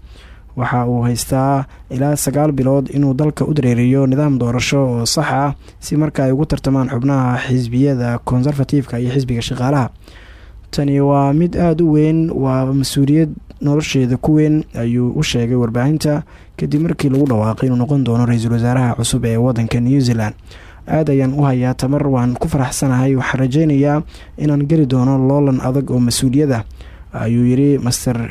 waxa uu haystaa ilaa sagaal bilood inuu dalka u dareeriyo nidaam doorasho oo sax ah si marka ay ugu tartamaan xubnaha xisbiyada conservative-ka iyo xisbiga shaqaalaha tani waa mid aada u weyn waa mas'uuliyad nolosheeda ku weyn ayuu u sheegay warbaahinta kadib markii lagu dhawaaqay inuu noqon doono ra'iisul wasaaraha cusub ee wadanka new zealand. Aad ayaan u hayaa tamar waan ku faraxsanahay waxaan rajeynayaa inaan geli doono loolan adag oo mas'uuliyada ayuu yiri master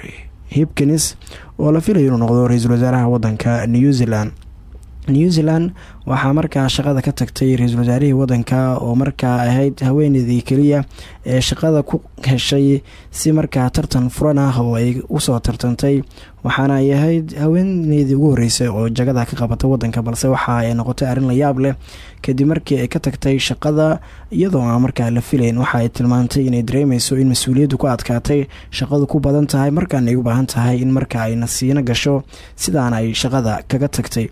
hipkins oo la filayo inuu noqdo ra'iisul wasaaraha wadanka new zealand new zealand waxaa markaa shaqada ka tagtay ra'iisul wasaarihii wadanka oo markaa ahayd haweeneydii keliya ee shaqada ku heshay si markaa tartan furan ah oo ay u soo tartantay. Waxaana ay ahayd haweeneydii ugu horeysay oo jagada ka qabata wadanka balse waxa ay noqotay la yaab leh kadib markii ay ka tagtay shaqada iyadoo aan markaa la filayn waxa ay tilmaantay inay dareemeyso in mas'uuliyaddu ku adkaatay shaqadu ku badan tahay markaana ay u baahan tahay in markaa ay nasiino gasho sidaana ay shaqada kaga tagtay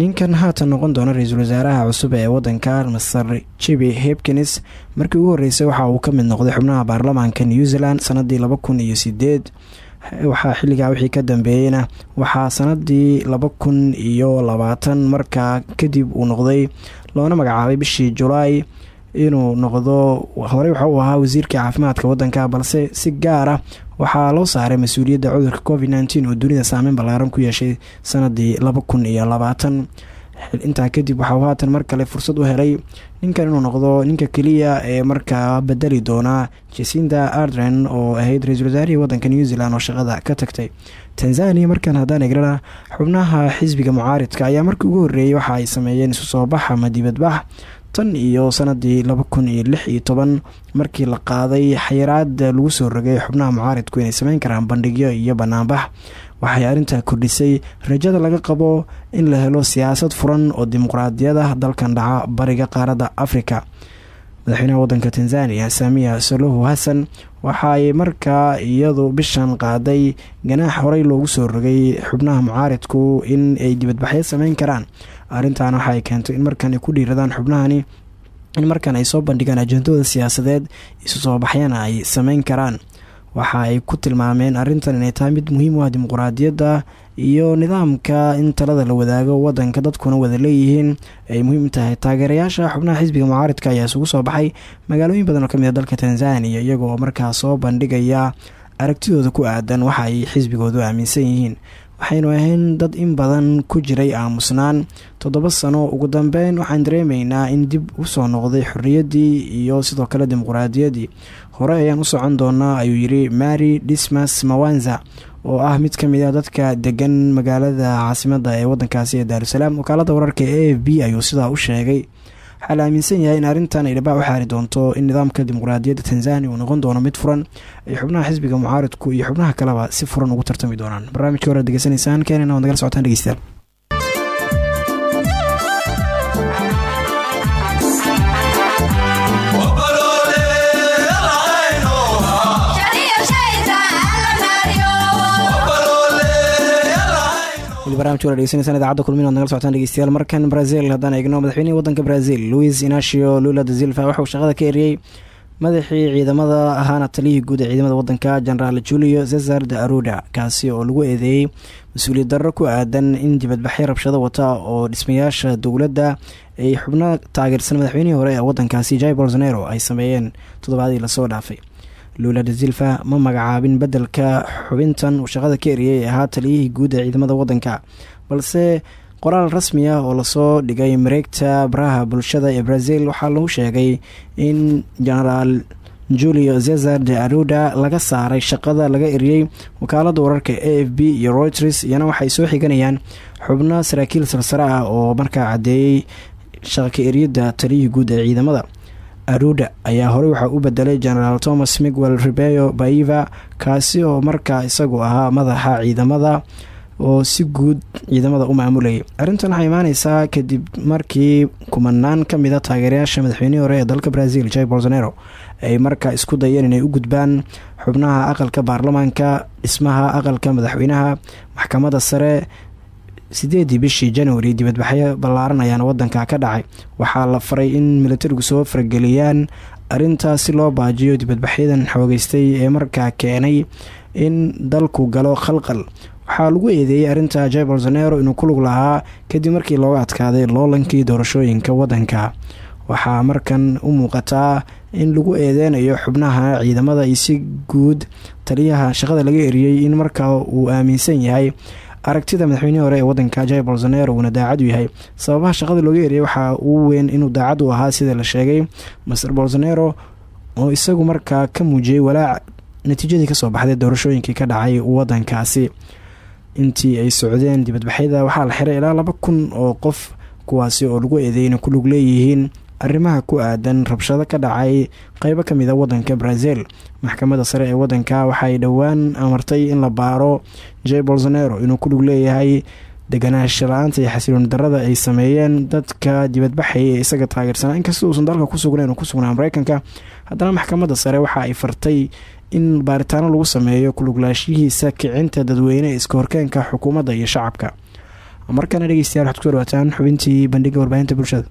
ninkan haatan noqon doona ra'iisul wasaaraha cusub ee wadanka master jibi hebkins markii ugu horreysay waxa uu ka mid noqday xubnaha baarlamaanka new zealand sanadii laba kun iyo sideed. Waxaa xilligaa wixii ka dambeeyeyna waxaa sanadii laba kun iyo labaatan markaa kadib uu noqday loona magacaabay bishii julaay inuu noqdo horey waxa uu ahaa wasiirka caafimaadka wadanka balse si gaar ah waxaa loo saaray mas'uuliyadda cudurka covid nteen oo dunida saameyn ballaaran ku yeeshay sanadii laba kun iyo labaatan. Intaa kadib waxauu haatan mar kale fursad u helay ninkan inuu noqdo ninka keliya ee markaa bedeli doona jasinda ardren oo ahayd ra'iisul wasaarihii wadanka new zealand oo shaqada ka tagtay. Tanzania markan haddaan egrana xubnaha xisbiga mucaaridka ayaa markii ugu horreeyay waxa ay sameeyeen isu soo bax ama dibadbax tan iyo sanadii laba kun iyo lix iyo toban markii la qaaday xayiraada lagu soo rogay xubnaha mucaaridku inay sameyn karaan bandhigyo iyo banaanbax. Waxay arrintaa kordhisay rajada laga qabo in la helo siyaasad furan oo dimuqraadiyada dalkan dhaca bariga qaaradda afrika. Madaxweynaha wadanka tanzania saamiya salohu hassan waxaay markaa iyadu bishan qaaday ganaax horey loogu soo rogay xubnaha mucaaridku in ay dibadbaxyo sameyn karaan arrintan waxaay keentay in markan ay ku dhiiradaan xubnahani in markan ay soo bandhigaan ajendooda siyaasadeed isu soo baxyana ay sameyn karaan. Waxa ay ku tilmaameen arrintan inay tahay mid muhiim u ah dimuqraadiyadda iyo nidaamka in talada la wadaago wadanka dadkuna wada leeyihiin ay muhiim tahay taageerayaasha xubnaha xisbiga mucaaridka ayaa isugu soo baxay. Magaalooyin badan oo ka mid a dalka tanzania iyagoo markaa soo bandhigaya aragtidooda ku aadan waxa ay xisbigoodu aaminsan yihiin waxaynu ahayn dad in badan ku jiray aamusnaan. Toddoba sano ugu dambeyn waxaan dareemaynaa in dib u soo noqday xorriyaddii iyo sidoo kale dimuqraadiyaddii hore ayaan u socon doonaa ayuu yidhi mary dismas mawanza oo ah mid ka mid a dadka degan magaalada caasimadda ee wadankaasi ee daarusalaam wakaalada wararka e f b ayuu sidaa u sheegay waxaa la aaminsan yahay in arrintan ay dhibaac u xaari doonto in nidaamka dimuqraadiyadda tanzania uu noqon doono mid furan ay xubnaha xisbiga mucaaridku iyo xubnaha kaleba si furan ugu tartami doonaan. Barnaamijka hore degeysanaysaan keenana waad nagala socotaan dhegeystayaal barnamij wala dhegeysanaysaan idaacadda kulmin waad nagala socotaan dhegeystayaal markan brazil. Haddaan eegno madaxweynihii wadanka brazil louis inacio lula da silva waxauu shaqada ka eriyey madaxii ciidamada ahaana taliyihii guud ee ciidamada wadanka genaraal julio cesar de aruda kaasi oo lagu eedeeyey mas'uuliyad darro ku aadan in dibadbaxyo rabshado wata oo dhismayaasha dowladda ay xubno taageersan madaxweynihii hore ee wadankaasi jai bolsonero ay sameeyeen. Toddobaadii la soo dhaafay lula da silva ma magacaabin beddelka xubintan uu shaqada ka eriyey ee ahaa taliyihii guud ee ciidamada wadanka balse qoraal rasmi ah oo la soo dhigay mareegta baraha bulshada ee brazil waxaa lagu sheegay in genaraal julio cesar de aruda laga saaray shaqada laga eriyey wakaalada wararka a f b iyo reuters iyana waxay soo xiganayaan xubno saraakiil sarsare ah oo markaa caddeeyey shaqaka eriyada taliyihii guud ee ciidamada aruda ayaa horey waxaa u bedelay genaraal thomas miguel rebeo baiva kaasi oo markaa isagu ahaa madaxa ciidamada oo si guud ciidamada u maamulayay arrintan waxay imaaneysaa kadib markii kumanaan ka mid a taageerayaasha madaxweynihii hore ee dalka brazil jai bolsonero ay markaa isku dayeen inay u gudbaan xubnaha aqalka baarlamaanka dhismaha aqalka madaxweynaha maxkamadda sare sideedii bishii januari dibadbaxyo ballaaran ayaana wadanka ka dhacay. Waxaa la faray in militarigu soo farageliyaan arrintaas si loo baajiyo dibadbaxyadan xoogeystay ee markaa keenay in dalku galo khalqal. Waxaa lagu eedeeyey arrinta jai bolsonero inuu ku lug lahaa kadib markii looga adkaaday loolankii doorashooyinka wadanka waxaa markan u muuqataa in lagu eedeynayo xubnaha ciidamada iyo si guud taliyaha shaqada laga eriyey in markaa uu aaminsan yahay aragtida madaxweynihii hore ee wadanka jai bolsonero uuna daacad u yahay. Sababaha shaqada looga eriyey waxaa uu weyn inuu daacad u ahaa sida la sheegay. Master bolsonero oo isagu markaa ka muujiyey walaac natiijadii ka soo baxday doorashooyinkii ka dhacay wadankaasi. Intii ay socdeen dibadbaxyada waxaa la xiray ilaa laba kun oo qof kuwaasi oo lagu eedeeyay inay ku lug leeyihiin arrimaha ku aadan rabshado ka dhacay qeybo ka mid a wadanka brazil. Maxkamadda sare ee wadanka waxay dhowaan amartay in la baaro jai bolsonero inuu ku lug leeyahay deganaansha la'aanta iyo xasilooni darada ay sameeyeen dadka dibadbaxaya ee isaga taageersanaa inkasta uusan dalka ku sugnayn ku sugnaa mareykanka haddana maxkamadda sare waxa ay fartay in baaritaano lagu sameeyo kuluglaashihiisa kicinta dadweyne iska horkeenka xukuumadda iyo shacabka. Markana dhegeystayaal waxaad ku soo dhawaataan xubintii bandhiga warbaahinta bulshada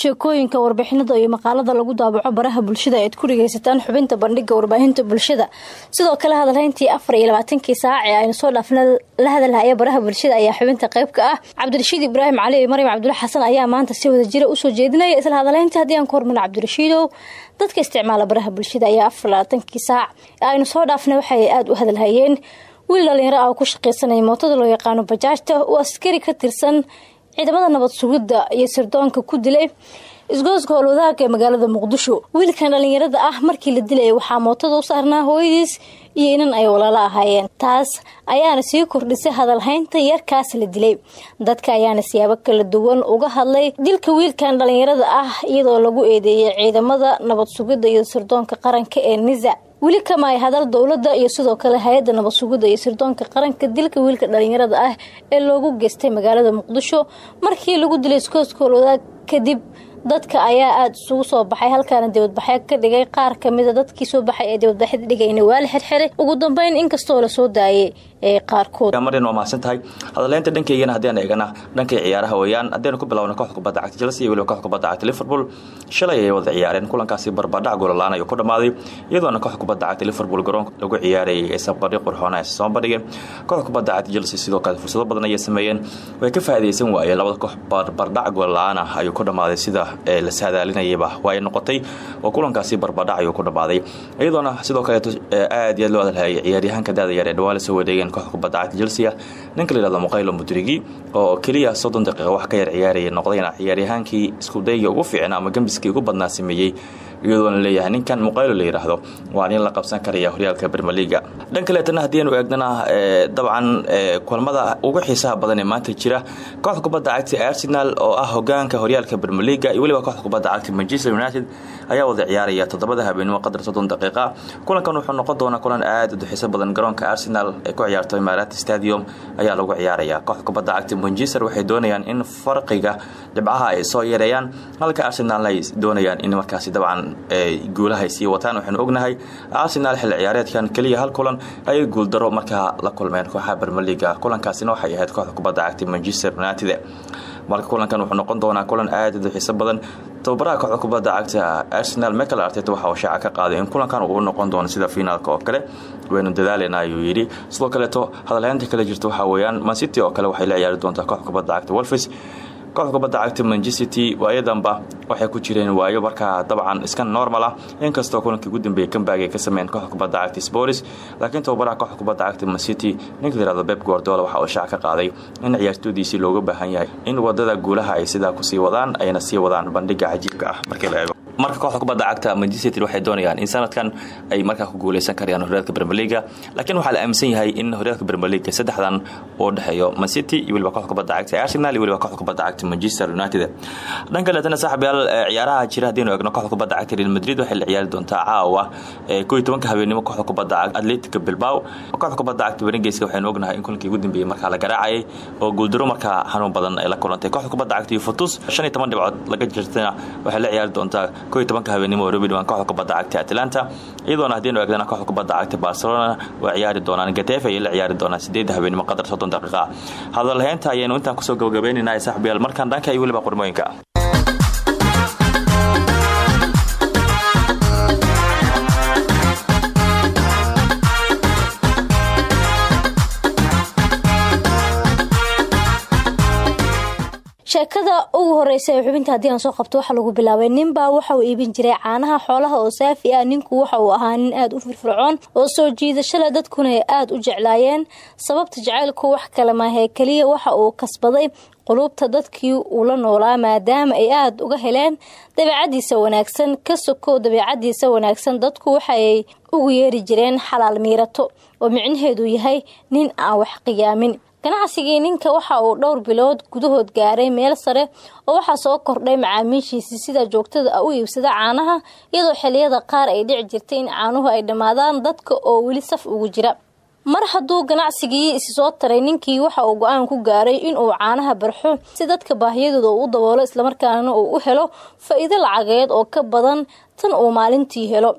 sheekooyinka warbixinada iyo maqaalada lagu daabaco baraha bulshada ead ku dhegeysataan xubinta bandhiga warbaahinta bulshada. Sidoo kale hadalhayntii afar iyo labaatankii saac ee aynu soo dhaafna la hadalhaya baraha bulshada ayaa xubinta qayb ka ah. Cabdirashiid ibraahim cali iyo maryam cabdulla xasan ayaa maanta si wada jira u soo jeedinaya isla hadalhaynta. Haddii aan ku hormarno cabdirashiidow dadka isticmaala baraha bulshada ayaa afar labaatankii saac aynu soo dhaafna waxay aada u hadalhayeen wiil dhalinyaro ah oo ku shaqaysanaya mootada loo yaqaano bajaajta oo askari ka tirsan ciidamada nabad sugidda iyo sirdoonka ku dilay isgooska howlwadaarka ee magaalada muqdisho. Wiilkan dhalinyarada ah markii la dilaya waxaa mootada u saarnaa hooyadiis iyo inan ay walaalo ahaayeen. Taas ayaana sii kordhisay hadalhaynta yarkaas la dilay. Dadka ayaana siyaabo kala duwan uga hadlay dilka wiilkan dhalinyarada ah iyadoo lagu eedeeyay ciidamada nabad sugidda iyo sirdoonka qaranka ee nisa weli kama ay hadal dowladda iyo sidoo kale hay'adda nabad sugidda iyo sirdoonka qaranka dilka wiilka dhalinyarada ah ee loogu geystay magaalada muqdisho. Markii lagu dilay iskooska howlwadaag kadib dadka ayaa aada isugu soo baxay halkaana dibadbaxyo ka dhigay qaar kamida dadkii soo baxay ee dibadbaxyada dhigayna waa la xirxiray ugu dambeyn inkastoo la soo daayay ee qaarkood. Marin waa mahadsan tahay. Hadaleynta dhankaygana haddaan eegana dhankay ciyaaraha weeyaan haddaynu ku bilowna kooxda kubadda cagta chelsea iyo weliba kooxda cagta liverpool shalay ay wada ciyaareen. Kulankaasi barbadhac goolala'aan ayuu ku dhammaaday iyadoona kooxda kubadda cagta liverpool garoonka lagu ciyaarayay aysan badhi qurxoona soo bandhigeen kooxda kubadda cagta chelsea sidoo kale fursado badan ayay sameeyeen. Way ka faa'iidaysan waayeen labada koox barbardhac goolala'aan ah ayuu ku dhammaaday sida la saadaalinayaba. Waa ay noqotay oo kulankaasi barbadhac ayuu ku dhammaaday. Iyadoona sidoo kaleeto aad iyo aad loo hadalhayay ciyaaryahaanka daada yar ee dhawaa la soo kooxda kubadda cagta chelsea ninka la yihahdo muqaylo mudrigi oo keliya soddon daqiiqa wax ka yar ciyaaraya noqdayna ciyaaryahankii iskudayga ugu fiicna ama gembiskii ugu badnaa sameeyey iyadoona leeyahay ninkan muqaylo la yidhaahdo waa nin la qabsan karaya horyaalka bermeliga dhan kaleetana haddiinu eegnana dabcan kulmada ugu xiisaha badan ee maanta jira kooxda kubadda cagta arsenal oo ah hogaanka horyaalka bermeliga iyo weliba kooxda kubadda cagta manchester united ayaa wada ciyaaraya toddobada habeenimo qadar soddon daqiiqa. Kulankan wuxuu noqon doonaa kulan aad u xiiso badan garoonka arsenal ee ku ciyaarto imaaraati stadium ayaa lagu ciyaaraya. Kooxda kubadda cagta manchester waxay doonayaan in farqiga dhibcaha ay soo yareeyaan halka arsenal ay doonayaan in markaasi dabcan guulaha ay sii wataan. Waxaynu ognahay arsenal xilli ciyaareedkan keliya hal kulan ayay guuldaro markaa la kulmeen. Kooxaha bermeliga kulankaasina waxay ahayd kooxda kubadda cagta manchester united marka kulankan wuxuu noqon doonaa kulan aad u xiiso badan tababaraha kooxda kubadda cagta arsenal michael arteta waxa uu shaaca ka qaaday in kulankan uu noqon doono sida finaalka oo kale. Waynu dadaalena ayuu yidhi. Sidoo kaleeto hadalhaynta kale jirta waxaa weeyaan mancity oo kale waxay la ciyaari doontaa kooxda kubadda cagta wolfis kooxda kubadda cagta manchester waayadanba waxay ku jireen waayo markaa dabcan iska normal ah. Inkastoo kulankii ugu dambeeyay kambag ay ka sameeyeen kooxda kubadda cagta sports laakiin tababaraha kooxda kubadda cagta mancity ninka layirahdo beb guardiola waxa uu shaac ka qaaday in ciyaartoodiisii looga baahan yahay in waddada guulaha ay sidaa ku sii wadaan ayna sii wadaan bandhiga cajiibka ah. Markii la eego marka kooxda kubadda cagta manchester waxay doonayaan in sanadkan ay markaa ku guuleysan karayaan horyaalka bermeliga laakiin waxaa la aaminsan yahay in horyaalka bermeliga saddexdan uu dhexeeyo mancity iyo weliba kooxda kubadda cagta arsenal iyo weliba kooxda kubadda cagta manchester united. Dhan kaleetana saaxibayaal ciyaaraha jira haddiinu eegno kooxda kubadda cagta real madrid waxay la ciyaari doontaa caawa koo iyo tobanka habeenimo kooxda kubadda cagta atletica bilbao. Kooxda kubadda cagta berengeska waxaynu ognahay in kulankii ugu dambeeyey markaa la garaacayay oo guuldaro markaa xanuun badan ay la kulantay. Kooxda kubadda cagta yuventus shan iyo toban dhibcood laga jirtana waxay la ciyaari doontaa iyo tobanka habeenimo oo robi dhawaan kooxda kubadda cagta atlanta iyadoona haddiinu eegdana kooxda kubadda cagta barcelona waa ciyaari doonaan gatefe ayay la ciyaari doonaan sideedda habeenimo qadar soddon daqiiqa hadalhaynta ayaynu intaan ku soo gabagabaynaynaa saaxibayaal markaan dhanka iyo weliba qormooyinka sheekada ugu horeysa ee xubinta haddii aan soo qabto waxaa lagu bilaabay ninbaa waxa uu iibin jiray caanaha xoolaha oo saafi ah. Ninku waxa uu ahaa nin aada u firfircoon oo soo jiidashale dadkuna ay aada u jeclaayeen. Sababta jacaylku wax kale maahee keliya waxa uu kasbaday qulubta dadkii uu la noolaa maadaama ay aada uga heleen dabeecadiisa wanaagsan. Ka sokow dabeecadiisa wanaagsan dadku waxaay ugu yeeri jireen xalaal miirato oo micnaheedu yahay nin aan wax qiyaamin ganacsigii ninka waxa uu dhowr bilood gudahood gaaray meel sare oo waxaa soo kordhay macaamiishiisii sida joogtada ah u iibsada caanaha iyadoo xiliyada qaar ay dhici jirtay in caanuhu ay dhammaadaan dadka oo weli saf ugu jira. Mar hadduu ganacsigii isi soo taray ninkii waxa uu go'aan ku gaaray inuu caanaha barxo si dadka baahiyadooda uu u daboolo islamarkaana uu u helo faa-iido lacageed oo ka badan tan uu maalintii helo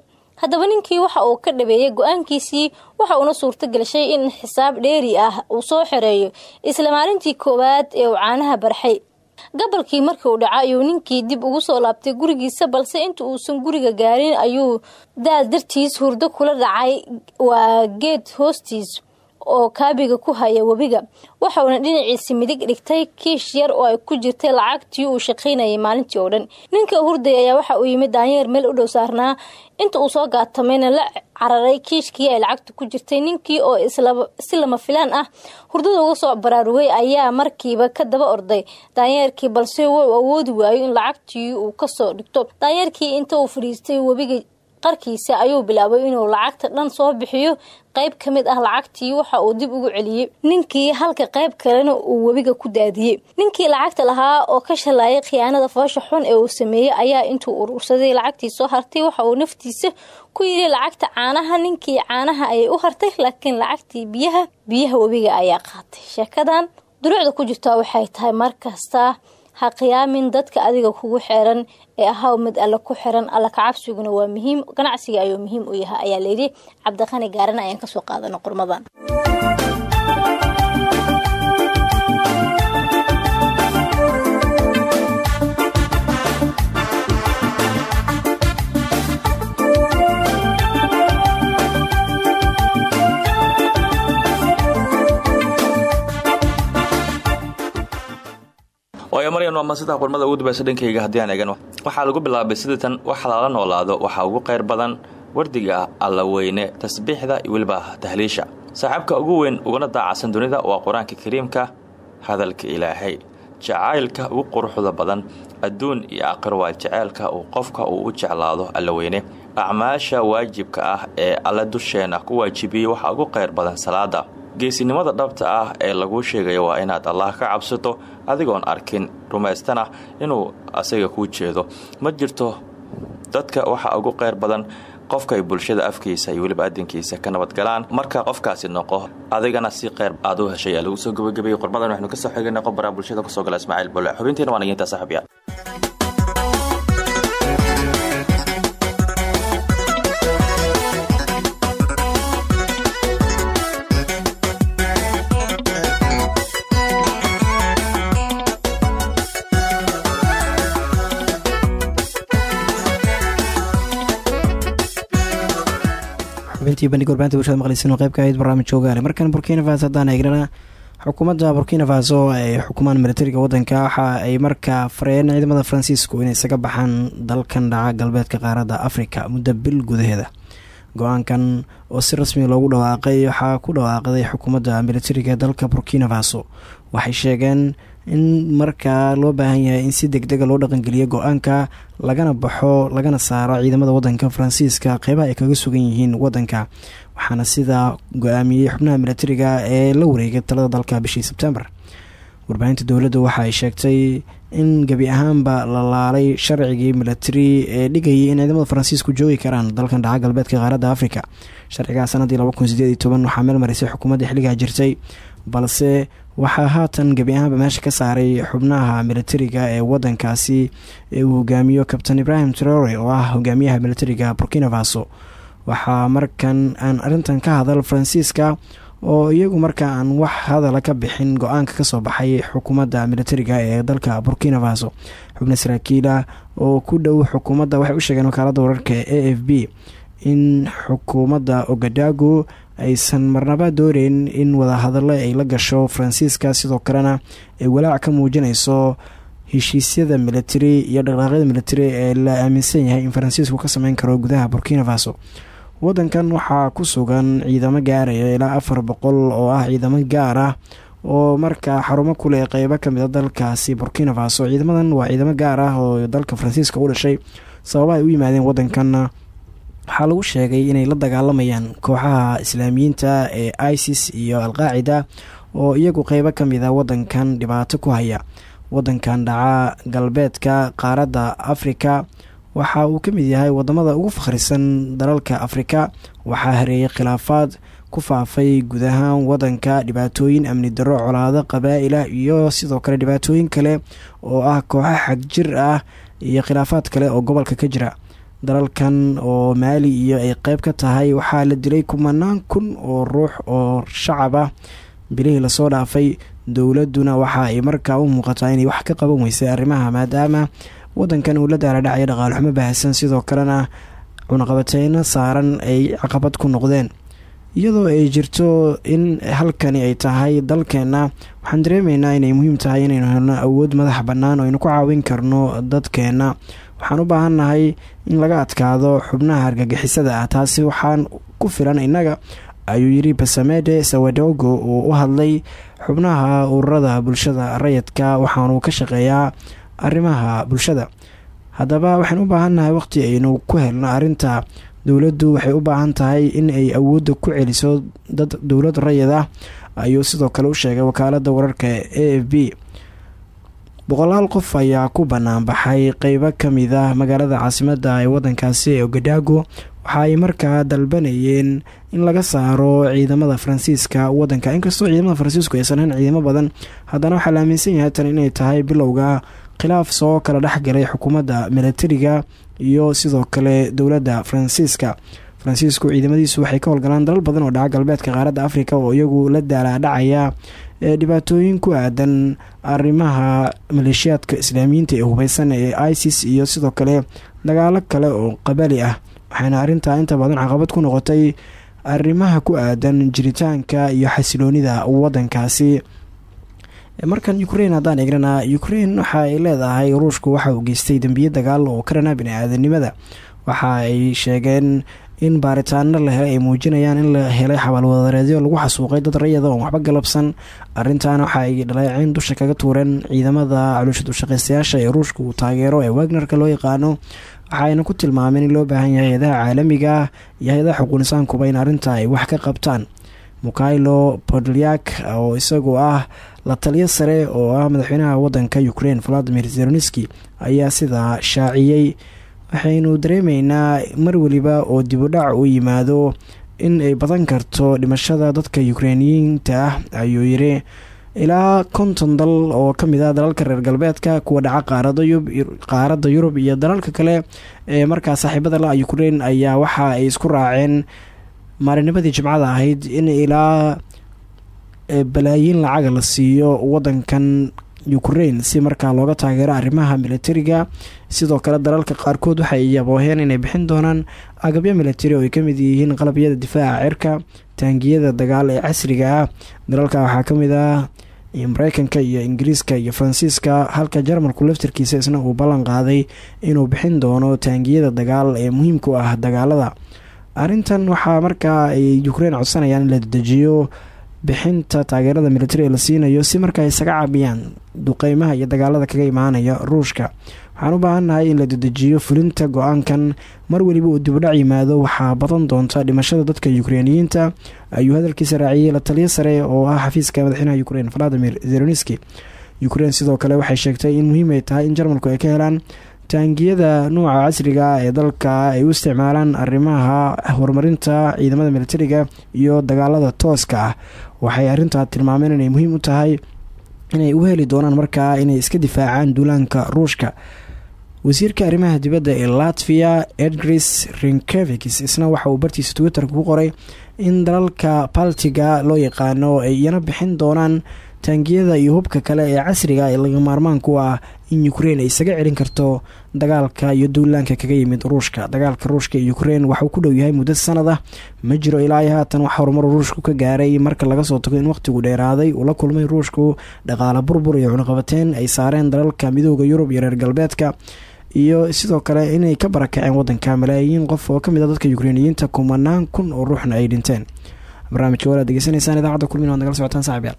haddaba ninkii waxa uu ka dhabeeyay go'aankiisii waxa uuna suurto gashay in xisaab dheeri ah uu soo xereeyo isla maalintii koowaad ee uu caanaha barxay. Gabalkii markii uu dhaca ayuu ninkii dib ugu soo laabtay gurigiisa balse inta uusan guriga gaarin ayuu daal dartiis hurdo kula dhacay. Waa geed hoostiis oo kaabiga ku haya webiga. Waxauna dhinaciisi midig dhigtay kiish yar oo ay ku jirtay lacagtii uu shaqaynayay maalintii oo dhan. Ninka hurday ayaa waxa uu yimid daanyeer meel u dhow saarnaa inta uu soo gaatamayna la cararay kiishkii ay lacagta ku jirtay. Ninkii oo si lama filaan ah hurdada uga soo baraarugay ayaa markiiba ka daba orday. Daanyeerkii balse wuu awoodi waayo in lacagtii uu ka soo dhigto. Daanyeerkii inta uu fadhiistay webiga qarkiisa ayuu bilaabay inuu lacagta dhan soo bixiyo. Qayb ka mid ah lacagtii waxa uu dib ugu celiyey. Ninkii halka qayb kalena uu webiga ku daadiyey. Ninkii lacagta lahaa oo ka shalayay khiyaanada foosha xun ee uu sameeyey ayaa intuu urursaday lacagtii soo hartay waxa uu naftiisa ku yidhi lacagta caanaha ninkii caanaha ayay u hartay laakiin lacagtii biyaha biyaha webiga ayaa qaatay. Sheekadan duruucda ku jirtaa waxay tahay markasta ha qiyaamin dadka adiga kugu xeeran ee ahaw mid alle ku xiran alla kacabsiguna waa muhiim. Ganacsiga ayuu muhiim u yahay ayaa layidhi cabdiqani gaaran ayaan ka soo qaadana qormadan maryan waa masida qormada ugu dambaysa dhankayga haddii aan eegan waxaa lagu bilaabay sida tan wax lala noolaado waxaa ugu qayr badan wardiga alla weyne tasbiixda iyo weliba tahliisha saaxiibka ugu weyn uguna daacadsan dunida waa qur'aanka kariimka hadalka ilaahay. Jacaylka ugu quruxda badan adduun iyo aakhir waa jaceylka uu qofka uu u jeclaado alla weyne. Acmaasha waajibka ah ee alle dusheena ku waajibiyey waxaa ugu qayr badan salaada geesinimada dhabta ah ee laguu sheegayo waa inaad allah ka cabsato adigoon arkin. Rumaystana inuu asaga kuu jeedo. Ma jirto dadka waxaa ugu qayr badan qofkay bulshada afkiisa iyo weliba adinkiisa ka nabadgalaan marka qofkaasi noqo adigana si qayr aad u heshay lagu soo gabagabeeyey. Qormadan waxnu ka soo xigana qof baraa bulshada ku soo gala ismaaciil bole xubintiina waa nagintaa saaxiibya xubintii bandhig warbaahinta bulshada maqleysan oo qayb ka ahayd barnaamijka ogaale markan burkina faso haddaan eegnana xukuumadda burkina faso ay xukumaan militariga waddanka. Waxa ay markaa fareen ciidamada faransiisku inay isaga baxaan dalkan dhaca galbeedka qaaradda afrika muddo bil gudaheeda. Go'aankan oo si rasmi loogu dhawaaqay waxaa ku dhawaaqday xukuumadda militariga dalka burkina faso. Waxay sheegeen in markaa loo baahan yahay in si deg dega loo dhaqangeliyo go'aanka lagana baxo lagana saaro ciidamada wadanka faransiiska qeybaha ay kaga sugan yihiin wadanka waxaana sidaa go'aamiyey xubnaha militariga ee la wareegay talada dalka bishii sebtembar warbaahinta dowladda waxa ay sheegtay in gebi ahaanba la laalay sharcigii militari ee dhigayay in ciidamada faransiisku joogi karaan dalkan dhaca galbeedka qaaradda afrika. Sharcigaa sanadii waxaa meel marisay xukuumadda xilligaa jirtay balse waxaa haatan gebi ahaanba meesha ka saaray xubnaha militariga ee wadankaasi ee uu hogaamiyo kabtain ibrahim trore oo ah hogaamiyaha militariga burkina faso. Waxaa markan aan arrintan ka hadal faransiiska oo iyagu markaa aan wax hadala ka bixin go'aanka ka soo baxay xukuumadda militariga ee dalka burkina faso. Xubno saraakiila oo ku dhow xukuumadda waxay u sheegeen wakaaladda wararka a f b in xukuumadda ogadago aysan marnaba dooneyn in wadahadallo ay la gasho faransiiska sidoo kalena ay walaac ka muujinayso heshiisyada militari iyo dhaqdhaaqyada militari ee la aaminsan yahay in faransiisku ka sameyn karo gudaha burkina faso. Wadankan waxaa ku sugan ciidamo gaaraya ilaa afar boqol oo ah ciidamo gaar ah oo markaa xarumo kuleh qeybo ka mid a dalkaasi burkina faso. Ciidamadan waa ciidamo gaar ah oo dalka faransiiska u dhashay sababa ay u yimaadeen wadankanna waxaa lagu sheegay inay la dagaalamayaan kooxaha islaamiyiinta ee isis iyo alqaacida oo iyagu qeybo ka mid a wadankan dhibaato ku haya. Wadankan dhaca galbeedka qaaradda afrika waxa uu ka mid yahay waddamada ugu fakhrisan dalalka afrika waxaa hareeyay khilaafaad ku faafay guud ahaan wadanka dhibaatooyin amni darro colaado qabaa-ila iyo sidoo kale dhibaatooyin kale oo ah kooxo xagjir ah iyo khilaafaad kale oo gobolka ka jira dalalkan oo maali iyo ay qeyb ka tahay waxaa la dilay kumanaan kun oo ruux oo shacab ah. Bilihii la soo dhaafay dowladuna waxa ay markaa u muuqataa inay wax ka qaban weysay arrimaha maadaama wadankan uu la daaradhacaya dhaqaalxumo baahsan. Sidoo kalena cunaqabateyno saaran ay caqabad ku noqdeen. Iyadoo ay jirto in halkani ay tahay dalkeenna waxaan dareemaynaa inay muhiim tahay inaynu helno awood madax bannaan oo aynu ku caawin karno dadkeenna waxaan u baahannahay in laga adkaado xubnaha argagixisada ah. Taasi waxaan ku filan innaga ayuu yidhi basamede sawadogo uu u hadlay xubnaha ururada bulshada rayidka. Waxaanuu ka shaqeeyaa arrimaha bulshada. Haddaba waxaan u baahannahay waqti aynu ku helno arrinta dowladdu. Waxay u baahan tahay in ay awoodda ku celiso dad dowlad rayid ah. Ayuu sidoo kale u sheegay wakaaladda wararka a f b boqolaal qof ayaa ku banaanbaxay qeybo ka mid ah magaalada caasimadda ee wadankaasi ee ogadaago waxa ay markaa dalbanayeen in laga saaro ciidamada faransiiska. Wadanka inkastoo ciidamada faransiisku aysan ciidamo badan haddana waxaa la aaminsan yahay tan inay tahay bilowga khilaaf soo kala dhexgalay xukuumadda milatariga iyo sidoo kale dowladda faransiiska. Faransiisku ciidamadiisu waxay ka howlgalaan dalal badan oo dhaca galbeedka qaaradda afrika oo iyagu la daalaadhacaya ee dhibaatooyin ku aadan arrimaha maleeshiyaadka islaamiyiinta ee hubeysan ee isis iyo sidoo kale dagaalo kale oo qabali ah. Waxaana arrintaa inta badan caqabad ku noqotay arrimaha ku aadan jiritaanka iyo xasiloonida wadankaasi markan ukrain haddaan eegnana ukrain waxa ay leedahay ruushku waxa uu geystay dembiye dagaal oo ka dhanaa bini-aadanimada. Waxa ay sheegeen in baaritaano la helay ay muujinayaan in la helay xabaalwadareedyo lagu xasuuqay dad rayada oon waxba galabsan. Arrintan waxa ay dhaleecin dusha kaga tuureen ciidamada caloosha dushaqeystayaasha ee ruushka uu taageero ee wagnerka loo yaqaano waxaayna ku tilmaameen in loo baahan yahay hay'adaha caalamiga iyo hay'adaha xuquunisaankuba in arrinta ay wax ka qabtaan. Mukhailo podlyak oo isagu ah la taliyo sare oo ah madaxweynaha wadanka ukraine valadimir zelenski ayaa sidaa shaaciyey waxaynu dareemaynaa mar weliba oo dibudhac u yimaado in ay badan karto dhimashada dadka ukreiniyiinta ah ayuu yiri ilaa konton dal oo ka mid ah dalalka reer galbeedka kuwa dhaca qaaradda yurub iyo dalalka kale ee markaa saaxiibada la ukraine ayaa waxa ay isku raaceen maalinimadii jimcada ahayd in ilaa balaayiin lacaga la siiyo wadankan ukraine si markaa looga taageero arrimaha militariga sidoo kale dalalka qaarkood waxay yabooheen inay bixin doonaan agabyo militari oo ay ka mid yihiin qalabyada difaaca cirka taangiyada dagaal ee casriga ah. Dalalka waxaa ka mid ah mareykanka iyo ingiriiska iyo faransiiska halka jarmalku laftarkiisa isna uu ballan qaaday inuu bixin doono taangiyada dagaal ee muhiimka ah dagaalada. Arrintan waxaa markaa ay ukraine codsanayaan in la dedejiyo bixinta taageerada militari ee la siinayo si markaa isaga caabiyaan duqeymaha iyo dagaalada kaga imaanaya ruushka. Waxaan u baahannahay in la dedejiyo fulinta go'aankan. Mar weliba uu dibudhac yimaado waxaa badan doonta dhimashada dadka ukreiniyiinta ayuu hadalkiisa raaciyey la taliyo sare oo ah xafiiska madaxweynaha ukraine valadimir zelenski ukraine sidoo kale waxay sheegtay in muhiim ay tahay in jarmalku ay ka helaan taangiyada nuuca casriga ee dalka ay u isticmaalaan arrimaha horumarinta ciidamada militariga iyo dagaalada tooska ah waxay arrintaa tilmaameen inay muhiim u tahay inay u heli doonaan markaa inay iska difaacaan duulaanka ruushka. Wasiirka arrimaha dibadda ee latviya edgris rinkevix isna waxa uu bartiisa twitter ku qoray in dalalka baltiga loo yaqaano ay iyana bixin doonaan taangiyada iyo hubka kale ee casriga ee laga maarmaan ku ah in ukraine ay isaga celin karto dagaalka iyo duulaanka kaga yimid ruushka. Dagaalka ruushka iyo ukraine waxauu ku dhow yahay muddo sanad ah ma jiro ilaa haatan wax horumar ruushku ka gaaray marka laga soo tago in waqtigu dheeraaday. Uu la kulmay ruushku dhaqaale burbur iyo cunaqabateyn ay saareen dalalka midooda yurub iyo reer galbeedka iyo sidoo kale inay ka barakaceen wadanka malaayiin qof oo ka mid a dadka ukreiniyiinta kumanaan kun oo ruuxna ay dhinteen. Barnaamijka walaad degeysanaysaan idaacadda kulmin waad nagala socotaan saaxiibyaal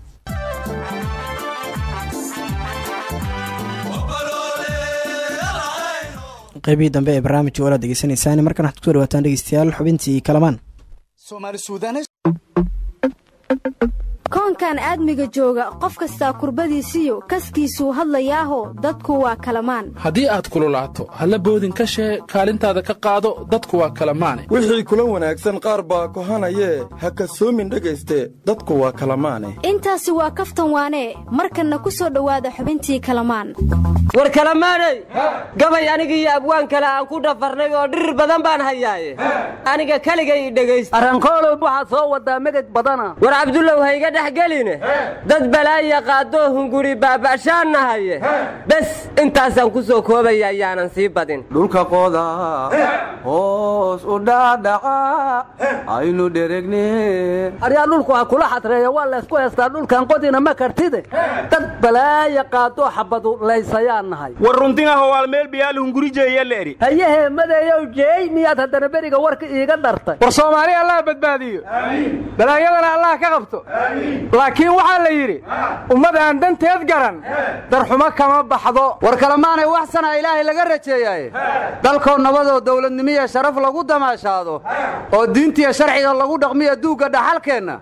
qeybihii dambe ee barnaamijka walaad degeysanaysaan markan waxaad ku soo dhawaataan dhegeystayaal xubintii kalamaan koonkan aadmiga jooga qof kastaa kurbadiisiyo kaskiisuu hadlayaaho dadku waa kalamaan. Haddii aad kululaato halla boodin ka shee kaalintaada ka qaado dadku waa kalamaane wixii kula wanaagsan qaar baa kohanayee ha kasoomin dhegayste dadku waa kalamaane. Intaasi waa kaftan waanee markanna ku soo dhowaada xubintii kalamaan. War kalamaanay gabay anigiiyo abwaan kale aan ku dhafarnay oo dhirir badan baan hayaaye. Aniga keligay i dhegaysta arrankoolow waxaad soo wadaa meged badana. War cabdullow hayga dhex geline dad balaaya qaadoo hunguri baaba'shaan nahaye bes intaasaan ku soo koobaya ayaanan sii badin. Dhulka qoda hoos u dhaadhaca. Aynu dheregne aryaa dhulku ha kula xadreeya waa laysku heestaa dhulkan qodina ma kartide. Dad balaaya qaadoo xabadu laysayaan nahay war runtingahowaal meel biyaal hunguri jeeya leeri hayahee madeeyow jeey miyaad haddana beriga warka iiga dhartay war soomaali allah badbaadiyo. Balaayadana allah ka qabto laakiin waxaa la yidhi ummad aan danteed garan darxumo kama baxdo. War kalemaanay wax sanaa ilaahay laga rajeeyaaye dalkoo nabadoo dawladnimiya sharaf lagu damaashaado oo diintiya sharciga lagu dhaqmiya duugga dhaxalkeenna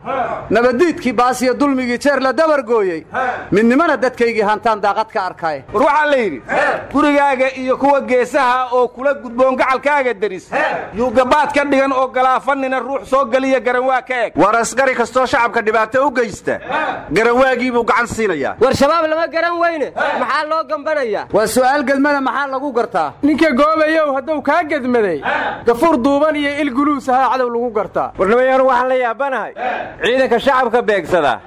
nabaddiidkii baasiyo dulmigii jeer la dabargooyey midnimana dadkaygii hantaan daaqad ka arkay war waxaa la yidhi gurigaaga iyo kuwa geesaha oo kula gudboon gacalkaaga deris yuu gabaad ka dhigan oo galaafanina ruux soo geliya garan waa ka eg. War askari kastoo shacabka dhibaato u geysta garanwaagii buu gacan siinayaa. War shabaab lama garan weyne. Maxaa loo gambanayaa? Waa su'aal gedmada maxaa lagu gartaa? Ninka goobayow hadduu kaa gedmaday? Gafuur duuban iyo il guluus ahaa cadow lagu gartaa. Warnimayaanu waxaan la yaabanahay. Ciidanka shacabka beegsada.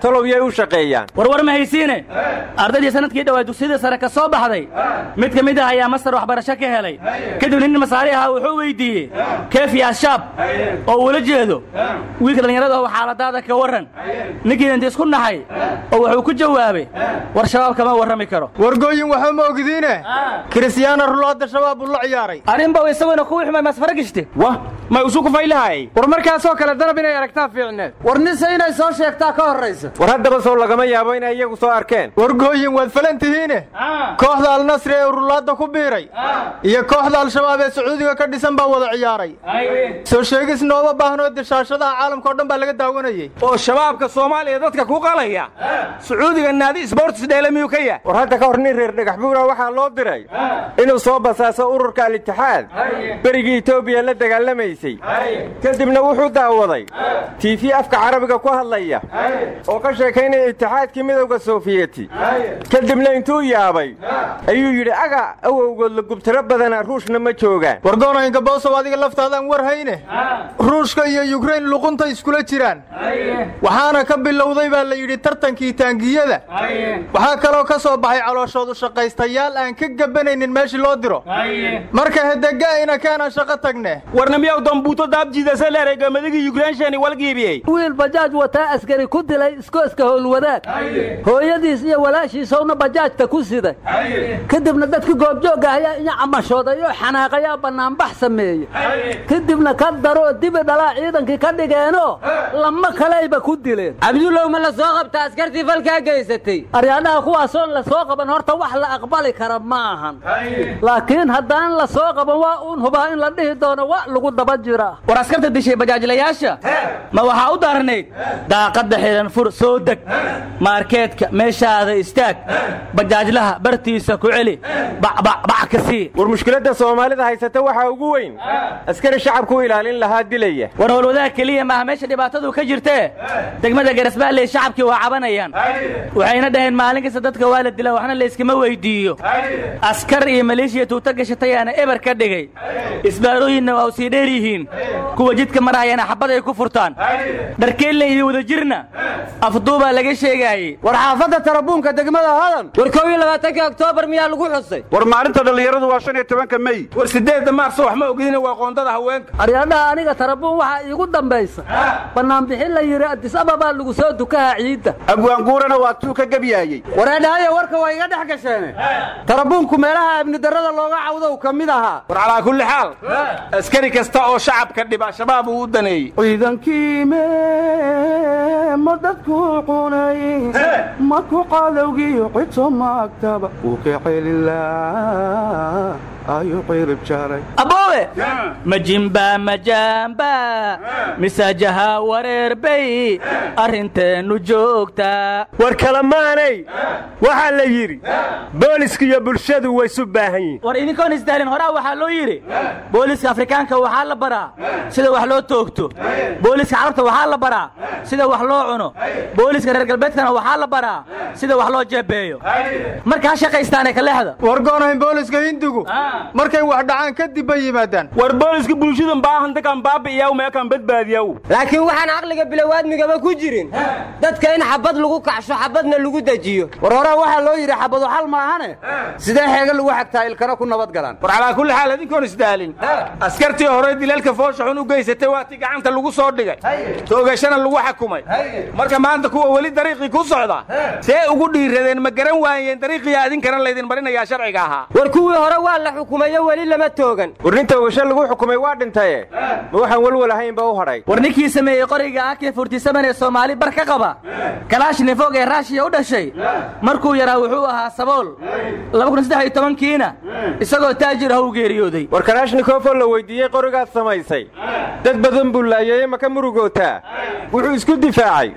Talow yay u shaqeeyaan. Warwar ma haysiine? Ardaydii sannadkii dhowaa dugsiyada sare ka soo baxday mid ka mid ah ayaa masar waxbarasho ka helay. Kadib nin masaari ahaa wuxuu weydiiyey keefi ashaab oo uula jeedo. Wiilka dhallinyarada oo xaaladaada ka warran ninkii inta isku naxay oo wuxuu ku jawaabay war shabaab kama warrami karo. Wargooyin waxba ma ogdiine. Kiristiyaano ruloodda shabaab uu la ciyaaray. Arrinba isaguna kuwii xumay masfara gishte wah may usu kufaylahay war markaasoo kale danab inay aragtaa fiicneed war nise inay soo sheegtaa ka horraysa. War haddaba sow lagama yaabo inay iyagu soo arkeen. Wargooyin waad falan tihiine. Kooxda alnasri ee urulaadda ku biiray. Iyo kooxda al-shabaab ee sacuudiga ka dhisan baa wada ciyaaray. Soo sheegis nooma baahnoo dishaashadaha caalamka o dhan baa laga daawanayey oo shabaabka soomaaliya dadka ku qalaya. Sacuudiga naadi sborts dheele miyuu ka yahay. War hadda ka hor nin reer dhagax buura waxaa loo diray inuu soo basaaso ururka al-itixaad berigii etoobiya la dagaalamaysay. Kadibna wuxuu daawaday tiifi afka carabiga ku hadlaya oo ka sheekaynaya itixaadkii midowda soofiyeti. Kadibna intuu yaabay ayuu yidhi aga awowgood la gubtiro badana ruushna ma joogaan. Wargoonaynka boosow adiga laftaadaan war hayne. Ruushka iyo yukrain luqunta iskula jiraan waxaana ka bilowday baa la yidhi tartankii taangiyada. Waxaa kaloo ka soo baxay calooshoodu shaqaystayaal aan ka gabanaynin meeshii loo diro. Marka hedega'ina kaanaan shaqo tagne warnamiyaw dambuuto daabjiidase leeregamadagii yukrainshani walgiibiyey wiil bajaaj wataa askari ku dilay iskooska howlwadaag hooyadiis iyo walaashiisowna bajaajta ku siday. Kadibna dadkii goobjoogga ayaa inya camashooday oo xanaaqayaa bannaanbax sameeye kadibna ka daroo dibi dhalaa ciidankii ka dhigeenoo lama kalayba ku dileen cabdullow ma la soo qabta askartii falkaa geysatay? Aryaadhaha kuwaasoon la soo qaban horta wax la aqbali kara ma ahan laakiin haddaan la soo qaban waa uun hubaa in la dhihi doono wa lagu daba jiraa war askarta dishay bajaajlayaasha ma waxaa u daarnayd? Daaqadda xidhan fur soo deg. Maarkeedka meeshaada istaag. Bajaajlaha bartiisa ku celi. Bacbac ka sii. War mushkiladda soomaalida haysata waxaa ugu weyn. Askari shacabku u ilaalin lahaa dilaya. War howlwadaag keliya maaha meesha dhibaatadu ka jirtee degmada garasbaalley shacabkii waa cabanayaan. Waxayna dhaheen maalin kasta dadka waa la dila waxna layskama weyddiiyo askar iyo maleeshiya tuuta gashatayaana eber ka dhigay. Isbaarooyinna waa u sii dheer yihiin. Kuwa jidka marayana xabad ay ku furtaan. Dharkeellan iyo wadajirna afduubaa laga sheegaayey war xaafadda tarabuunka degmada hadan war kow iyo labaatanka oktoobar miyaa lagu xusay? War maalinta dhallinyaradu waa shan iyo tobanka mey war siddeedda maarso wax ma ogidina waa qoondada haweenka. Aryaadhaha aniga tarabuun waxaa iigu dambaysa. Bannaanbixin la yidhi addis ababaa lagu soo dukaha ciidda. Abwaanguurana waa tuu ka gebyaayey wareedhahayo warka waa iga dhex gasheene tarabuunku meelaha amnidarrada looga cawdow ka mid ahaa. War calaa kulli xaal. Askari kasta oo shacabka dhiba shabaab uu u daneeyey. Ciidankiime ma dadku cunay. Ma ku cadowgiyo cito maagtaba. Uu ka jaray aboowe majimba majaamba misaajaha wareerbay arrinteennu joogtaa war kalamaanay waxaa la yidhi booliska iyo bulshadu way isu baahan yihiin war idinkoon isdaalin horaa waxaa loo yidhi booliska afrikaanka waxaa la baraa sida wax loo toogto booliska carabta waxaa la baraa sida wax loo cuno booliska reer galbeedkana waxaa la baraa sida wax loo jeebeeyo marka ha shaqaystaane kaleexda war goonahayn booliska hindigu markay wax dhacaan kadib bay yimaadaan. War booliska bulshadan baahantakan baabi'iyaw meekan badbaadiyaw laakiin waxaan caqliga bilowaadmigaba ku jirin. Dadka in xabad lagu kacsho xabadna lagu dejiyo war horaa waxaa loo yidhi xabadu xal maahane sidee xeega lagu xagtaa ilkana ku nabad galaan? War calaa kulli xaal idinkoon isdaalin askartii hore dilaalka foosha xun u geysatay waa ti gacanta lagu soo dhigay. Toogashana lagu xakumay. Marka maanta kuwa weli dariiqii ku socda see ugu dhiiradeen ma garan waayeen dariiqiyaa idinkana laydin marinayaa sharciga ahaa. War kuwii hore waa la xukumayo weli lama toogan. War nin toogasho lagu xukumay waa dhintaye ma waxaan welwel ahaynba u hadhay war ninkii sameeyey qoriga ak furtisaban ee soomaali bar ka qaba. Kalaashnifog ee raashiya u dhashay. Markuu yaraa wuxuu ahaa sabool. Kiina isagoo taajir ah u geeriyooday. War kalaashnikofoo la weydiiyey qorigaad samaysay. Dad badan buu laayay ma ka murugootaa. Wuxuu isku difaacay.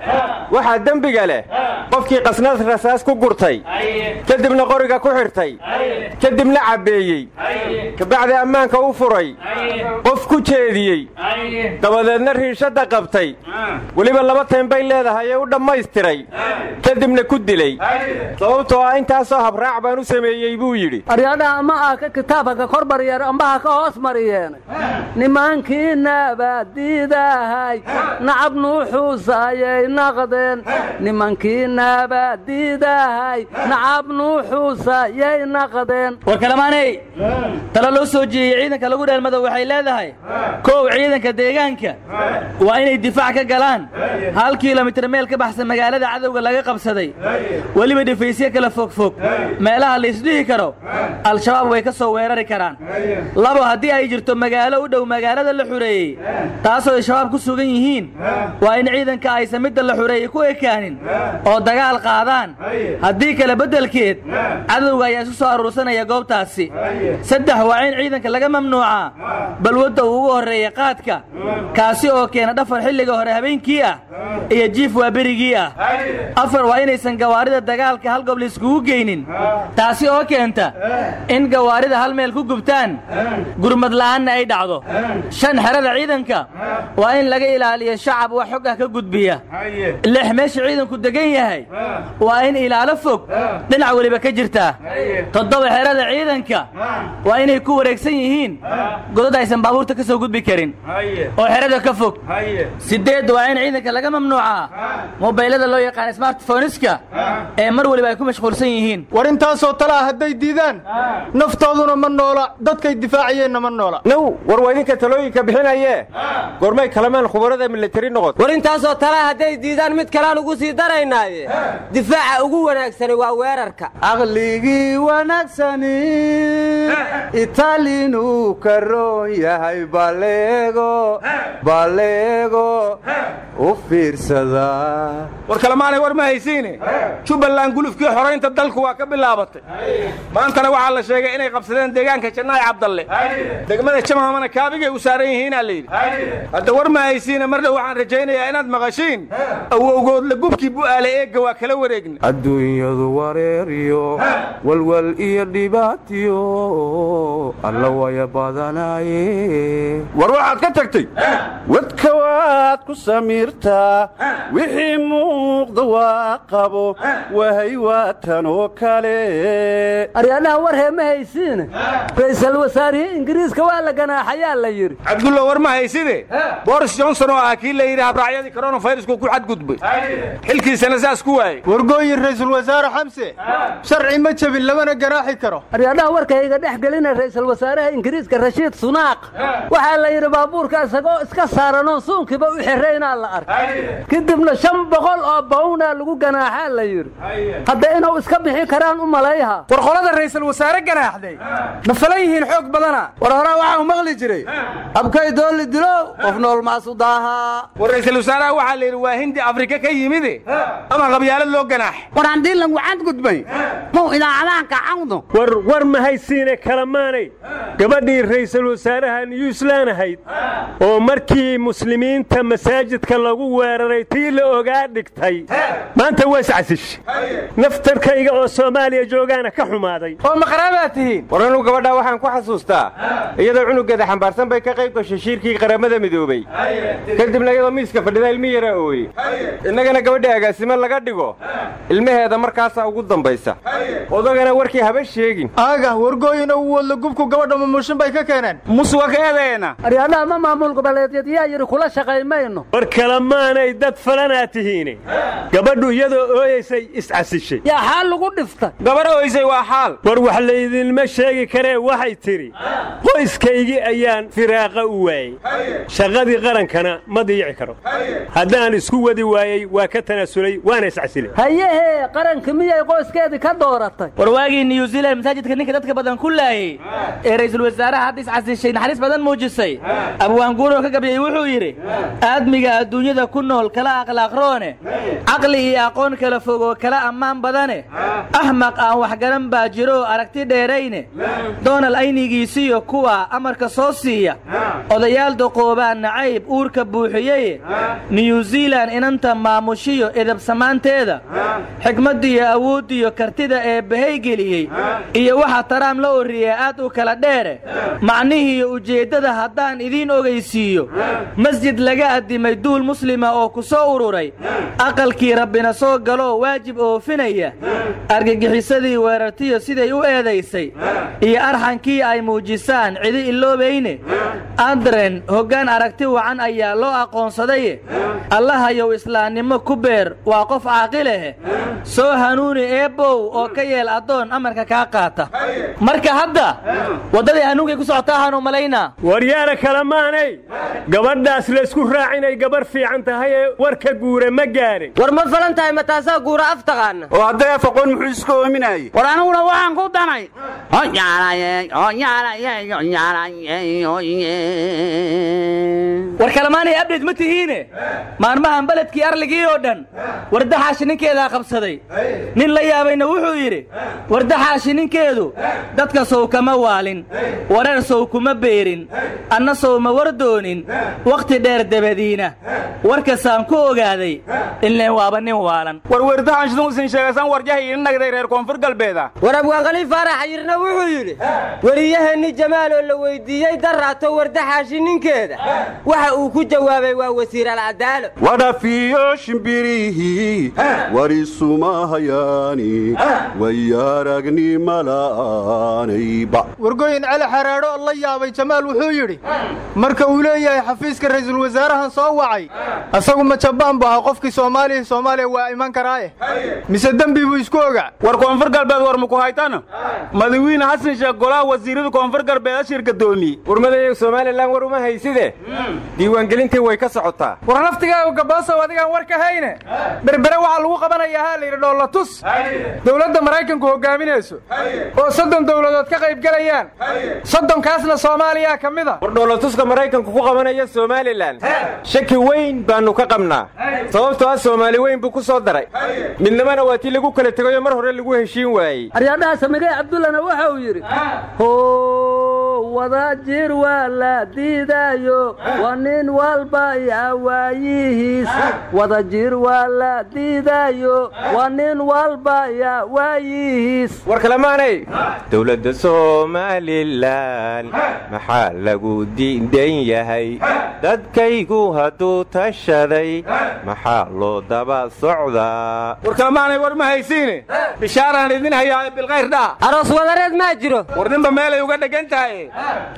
Waxaa dembiga leh. Qofkii qasnaad rasaas ku gurtay. Kadibna qoriga ku xidhtay kadibna cabbeeyey kabacdi ammaanka u furay. Qof ku jeediyey. Dabadeedna riishadda qabtay. Weliba laba tayn bay leedahay ee u dhammaystiray. Kadibna ku dilay. Sababtoo ah intaasoo habraac baan u sameeyey buu yidhi. Aryadhaha ama ah ka kitaabka ka kor mariyeen ambaha ka hoos mariyeen. Nimankii naabadiidahay nacab nuuxuusayay naqdeen. Nimankii naabadiidahay nacab nuuxuusayay naqdeen talo loo soo jeeyey ciidanka lagu dheelmado waxay leedahay kow ciidanka deegaanka waa inay difaac ka galaan. Hal kilomitir meel ka baxsan magaalada cadowga laga qabsaday. Weliba dhifaysyo kala fogfog meelaha la isdhihi karo al-shabaab way ka soo weerari karaan. Labo haddii ay jirto magaalo u dhow magaalada la xureeyey taasoo ay shabaab ku sugan yihiin waa in ciidanka aysan midda la xureeyey ku ekaanin oo dagaal qaadaan. Haddii kale beddelkeed cadowga ayaa isu soo aruursanaya goobtaasi saddex waa in ciidanka laga mamnuucaa. Balwadda uu ugu horreeya qaadka. Kaasi oo keena dhafar xilliga hore habeenkii ah iyo jiif waa berigii ah. Afar waa inaysan gawaarida dagaalka hal gob laiskugu geynin. Taasi oo keenta in gawaarida hal meel ku gubtaan gurmad la'aanna ay dhacdo. Shan xerada ciidanka waa in laga ilaaliyo shacab wax xog ah ka gudbiya. Lix meesha ciidanku degan yahay waa in ilaalo fog dhinac weliba ka jirtaa. Toddoba xerada ciidanka waa inay ku wareegsan yihiin godad aysan baabuurta ka soo gudbi karin. Oo xerada ka fog. Siddeed waa in ciidanka laga mamnuucaa mobaylada loo yaqaan smartphoniska ee mar weliba ay ku mashquulsan yihiin. War intaasoo talaa hadday diidaan naftooduna ma noola dadkay difaaciyeenna ma noola. Now war waa idinka talooyinka bixinayee? Goormay kalamaan khubarada militari noqot war intaasoo talaa hadday diidaan mid kalaan ugu sii daraynaaye difaaca ugu wanaagsani waa weerarka. Aqligii wanaagsani itaalinuu ka roon yahay baleego baleego u fiirsada. War kalemaanay war ma haysiine jubbaland gulufkii xoraynta dalku waa ka bilaabatay. Maantana waxaa la sheegay inay qabsadeen deegaanka jannaay cabdalle degmada jamhamana kaabigay u saaran yihiinaa layidhi hadda war ma haysiine mar dhow waxaan rajaynayaa inaad maqashiin. Awowgoodla gubkii bu'aale eegga waa kala wareegna. Adduunyadu wareeriyo walwal iyo dhibaatiyo alla waya badanaaye war waxaad ka tagtay? Wadka waad ku samiirtaa wixii muuqda waa qabo. Wahay waatan oo kale. Aryadhaha war hee ma haysiine ra'iisul wasaarihii ingiriiska waa la ganaaxayaa la yidhi. Cabdullo war ma hayside? Boris johnson oo ah kii la yidhi habraacyadii koronafayrsku ku xadgudbay. Xilkiisana saas ku waayey. Wargooyin ra'iisul wasaare xamse sharci ma jebin lamana ganaaxi karo aryadhaha warkayga dhex gelina ra'iisul wasaaraha ingiriiska rashiid sunaaq. Waxaa la yidhi baabuurka isagoo iska saaranoon suunkiiba u xirraynaa la arkay. Kadibna shan boqol oo bawnaa lagu ganaaxaa la yidhi. Hadda inuu iska bixi karaan u malayha. War qolada ra'iisul wasaare ganaaxday. Ma falan yihiin xoog badana? War horaa waxaa u maqli jiray. Abkay dooli dilow qof nool maasu daahaa war ra'iisul wasaaraha waxaa la yidhi waa hindi afrika ka yimide ama qabyaalad loo ganaax war haddii lagu cadgudbay mow idaacadahan kacawdo war war ma haysiine kalamaanay gabadhii ra'iisul wasaaraha newsland ahayd oo markii muslimiinta masaajidka lagu weeraray tii la ogaa dhigtay maanta waa iscasish naftarkayga oo soomaaliya joogaana ka xumaaday. Oo maqraabaa tihiin? War anuu gabadhaa waxaan ku xasuustaa iyadoo cunugeeda xambaarsan bay ka qayb gashay shiirkii qaramada midoobey kadibna iyadoo miiska fadhida ilmi yaraa ooye innagana gabadha agaasimo laga dhigo ilmaheeda markaasaa ugu dambaysa. Odagana warkii haba sheegin. Aaga wargooyina uu wadla gubku gabadha mamuushin bay ka keeneen. Muswakaedeena aryaadhaha ma maamul goboleedyad yaa yidhi kula shaqaymayno war kalamaanay dad falanaa tihiine. Gabadhu iyadoo ooyaysay iscasishay yaa xaal lagu dhiftay gabar ooysay waa xaal. War wax laydinma sheegi karee waxay tidhi qoyskaygii ayaan firaaqa u waayey. Shaqadii qarankana ma diici karo. Haddaan isku wadi waayey waa ka tanaasulay waana iscasilay hayehee qaranka miyay qoyskeedii ka dooratay? War waagii new zealand masaajidka ninka dadka badan ku laayey ee ra'iisul wasaaraha hadda iscasishay naxariis badan muujisay. Abwaanguuroo ka gabyey wuxuu yidhi aadmiga adduunyada ku nool kala akhlaaqroone caqli iyo aqoon kala fogoo kala ammaan badane. Axmaq aan waxgaran baa jiroo aragti dheerayne. Doonal aynigiisiyo kuwa amarka soo siiya. Odayaal doqoobaa nacayb uurka buuxiyeye new zealand inanta maamushiyo edabsamaanteeda xigmaddiyo awooddiyo kartida ee bahaygeliyey iyo waxa taraam la orriya aad u kala dheere. Macnihiiyo ujeeddada haddaan idiin ogaysiiyo. Masjid laga addimay duul muslima oo ku soo ururay. Aqalkii rabbina soo galoo waajib oofinaya. Argagixisadii weerartiyo siday u eedaysay. Iyo arxankii ay muujisaan cidi iloobayne andren hoggaan aragti wacan ayaa loo aqoonsadaye. Allahayow islaamnimo ku beer waa qof caaqileh soo hanuuni eebbow oo ka yeel addoon amarka kaa qaata marka hadda? Waddadii hanuunkay ku socotaahanu malaynaa waryaana kalamaanay gabadhaas laysku raacinay gabar fiican tahay ee warka guure ma gaarin war ma falan tahay ma taasaa guura af taqaana oo hadday af aqoon muxuu iska oominaayey? War aniguna waxaan ku danay. War kalamaanay abdheed ma tihiine? Maalmahan beledkii arligii oo dhan wardaxaashi ninkeedaa qabsaday. Nin la yaabayna wuxuu yidhi wardaxaashi ninkeedu dadka sow kama waalin. Wareer sow kuma beerin. Anna sow ma war doonin. Wakhti dheer dabadiina. Warkasaan ku ogaaday. Ileen waaba nin waalan. War werdaxanshiduusin sheegasan warjahay ii nagday reer koonfur galbeeda. War abwaanqalii faarax xayirna wuxuu yidhi weliyahanni jamaal oo la weyddiiyey daraato wardaxaashi ninkeeda waxa uu ku jawaabay waa wasiir alcadaalo wadhafiyo shimbirihii warisuma hayaani wayaaragni wargooyin cali xaraadho oo la yaabay jamaal wuxuu yidhi marka uu leeyahay xafiiska ra'iisul wasaarahan soo wacay asagu ma jabaan bu ahaa qofkii soomaaliya soomaaliya waa iman karaaye. Mise dembi buu isku ogaa. War koonfur galbeed war maku haytana madawiine xasan sheekh golaha wasiirada koonfur galbeed ashir gadoomiye warmadayaga somalilan war uma hayside. Diiwaangelintii way ka socotaa. War laftigaagu gabaasow adigaan war ka hayne. Berbere waxaa lagu qabanayaa haa layidhi dhoolatus dowladda maraykanku hogaaminayso oo soddon dowladood ka qayb gelayaan soddonkaasna soomaaliyaa ka mid a war dhoolatuska maraykanku ku qabanaya somalilan shaki weyn baannu ka qabnaa. Sababtoo ah soomaali weyn buu ku soo daray. Midnimana waa tii lagu kala tegayoo mar hore lagu heshiin waayey. Aryaadhaha samigay cabdullana waxa uu yidhi wada jir waa la diidaayo. Waa nin walba yaa waayihiis. Wada jir waa la diidaayo. Waa nin walba yaa waayihiis. War kalemaanay dowladda somalilan maxaa lagu diidan yahay? Dadkaygu hadduu tashaday maxaa loo daba socdaa? War kalemaanay war ma haysiine bishaaraan idin hayaa bilkayr dhaa. Aroos wadareed maa jiro. War ninba meelay uga dhegan tahay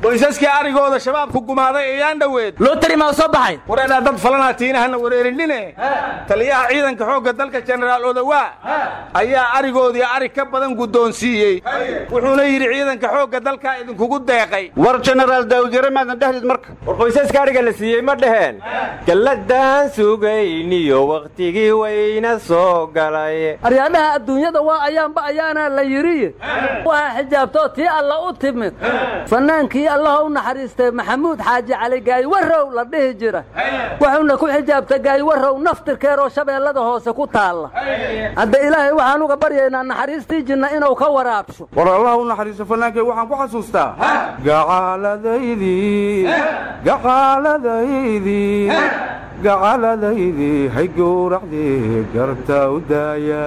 qoysaskii arigooda shabaabku gumaaday ayaan dhoweed lootari maa soo baxay? Wareedhaa dad falanaa tiinahana wareerinine taliyaha ciidanka xoogga dalka jenaraal odawaa ayaa arigoodii arig ka badan guddoonsiiyey. Wuxuuna yidhi ciidanka xoogga dalkaa idinkugu deeqay. War jenaraal daawudyare maadan dhahdid marka. War qoysaska ariga la siiyey ma dhaheen galladaan sugayniyo wakhtigii wayna soo galay. Aryaadhaha adduunyada waa ayaanba ayaanaa la yidhi. Waxaa xijaabtoo tii alla u timid fannaankii allaha u naxariistay maxamuud xaaji cali gaaywarow la dhihi jira. Wuxuuna ku xijaabta gaaywarow naftirkeeroo shabeellada hoose ku taalla hadda ilaahay waxaan uga baryaynaa naxariistii jinna inuu ka waraabsho. War allah u naxariiso fannaankay waxaan ku xasuustaa. Gacaaladaydii gacaaladaydii gacaladaydii hay gowracdii garta u daaya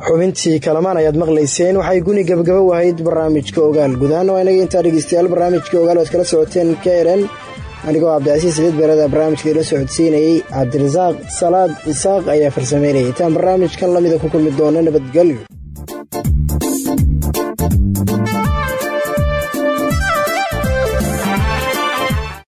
xubintii kalamaan ayaad maqlayseen waxay guni gebagabo wahayd barnaamijka ogaal gudahaana waa inaga intaa dhegeystayaal barnaamijka ogaal waad kala socoteen k eren anigoo cabdicasiis saciid beerada barnaamijka ila socodsiinayey cabdirasaaq salaad isaaq ayaa farsameynayay. Intaan barnaamijkan lamida ku kulmi doona nabadgelyo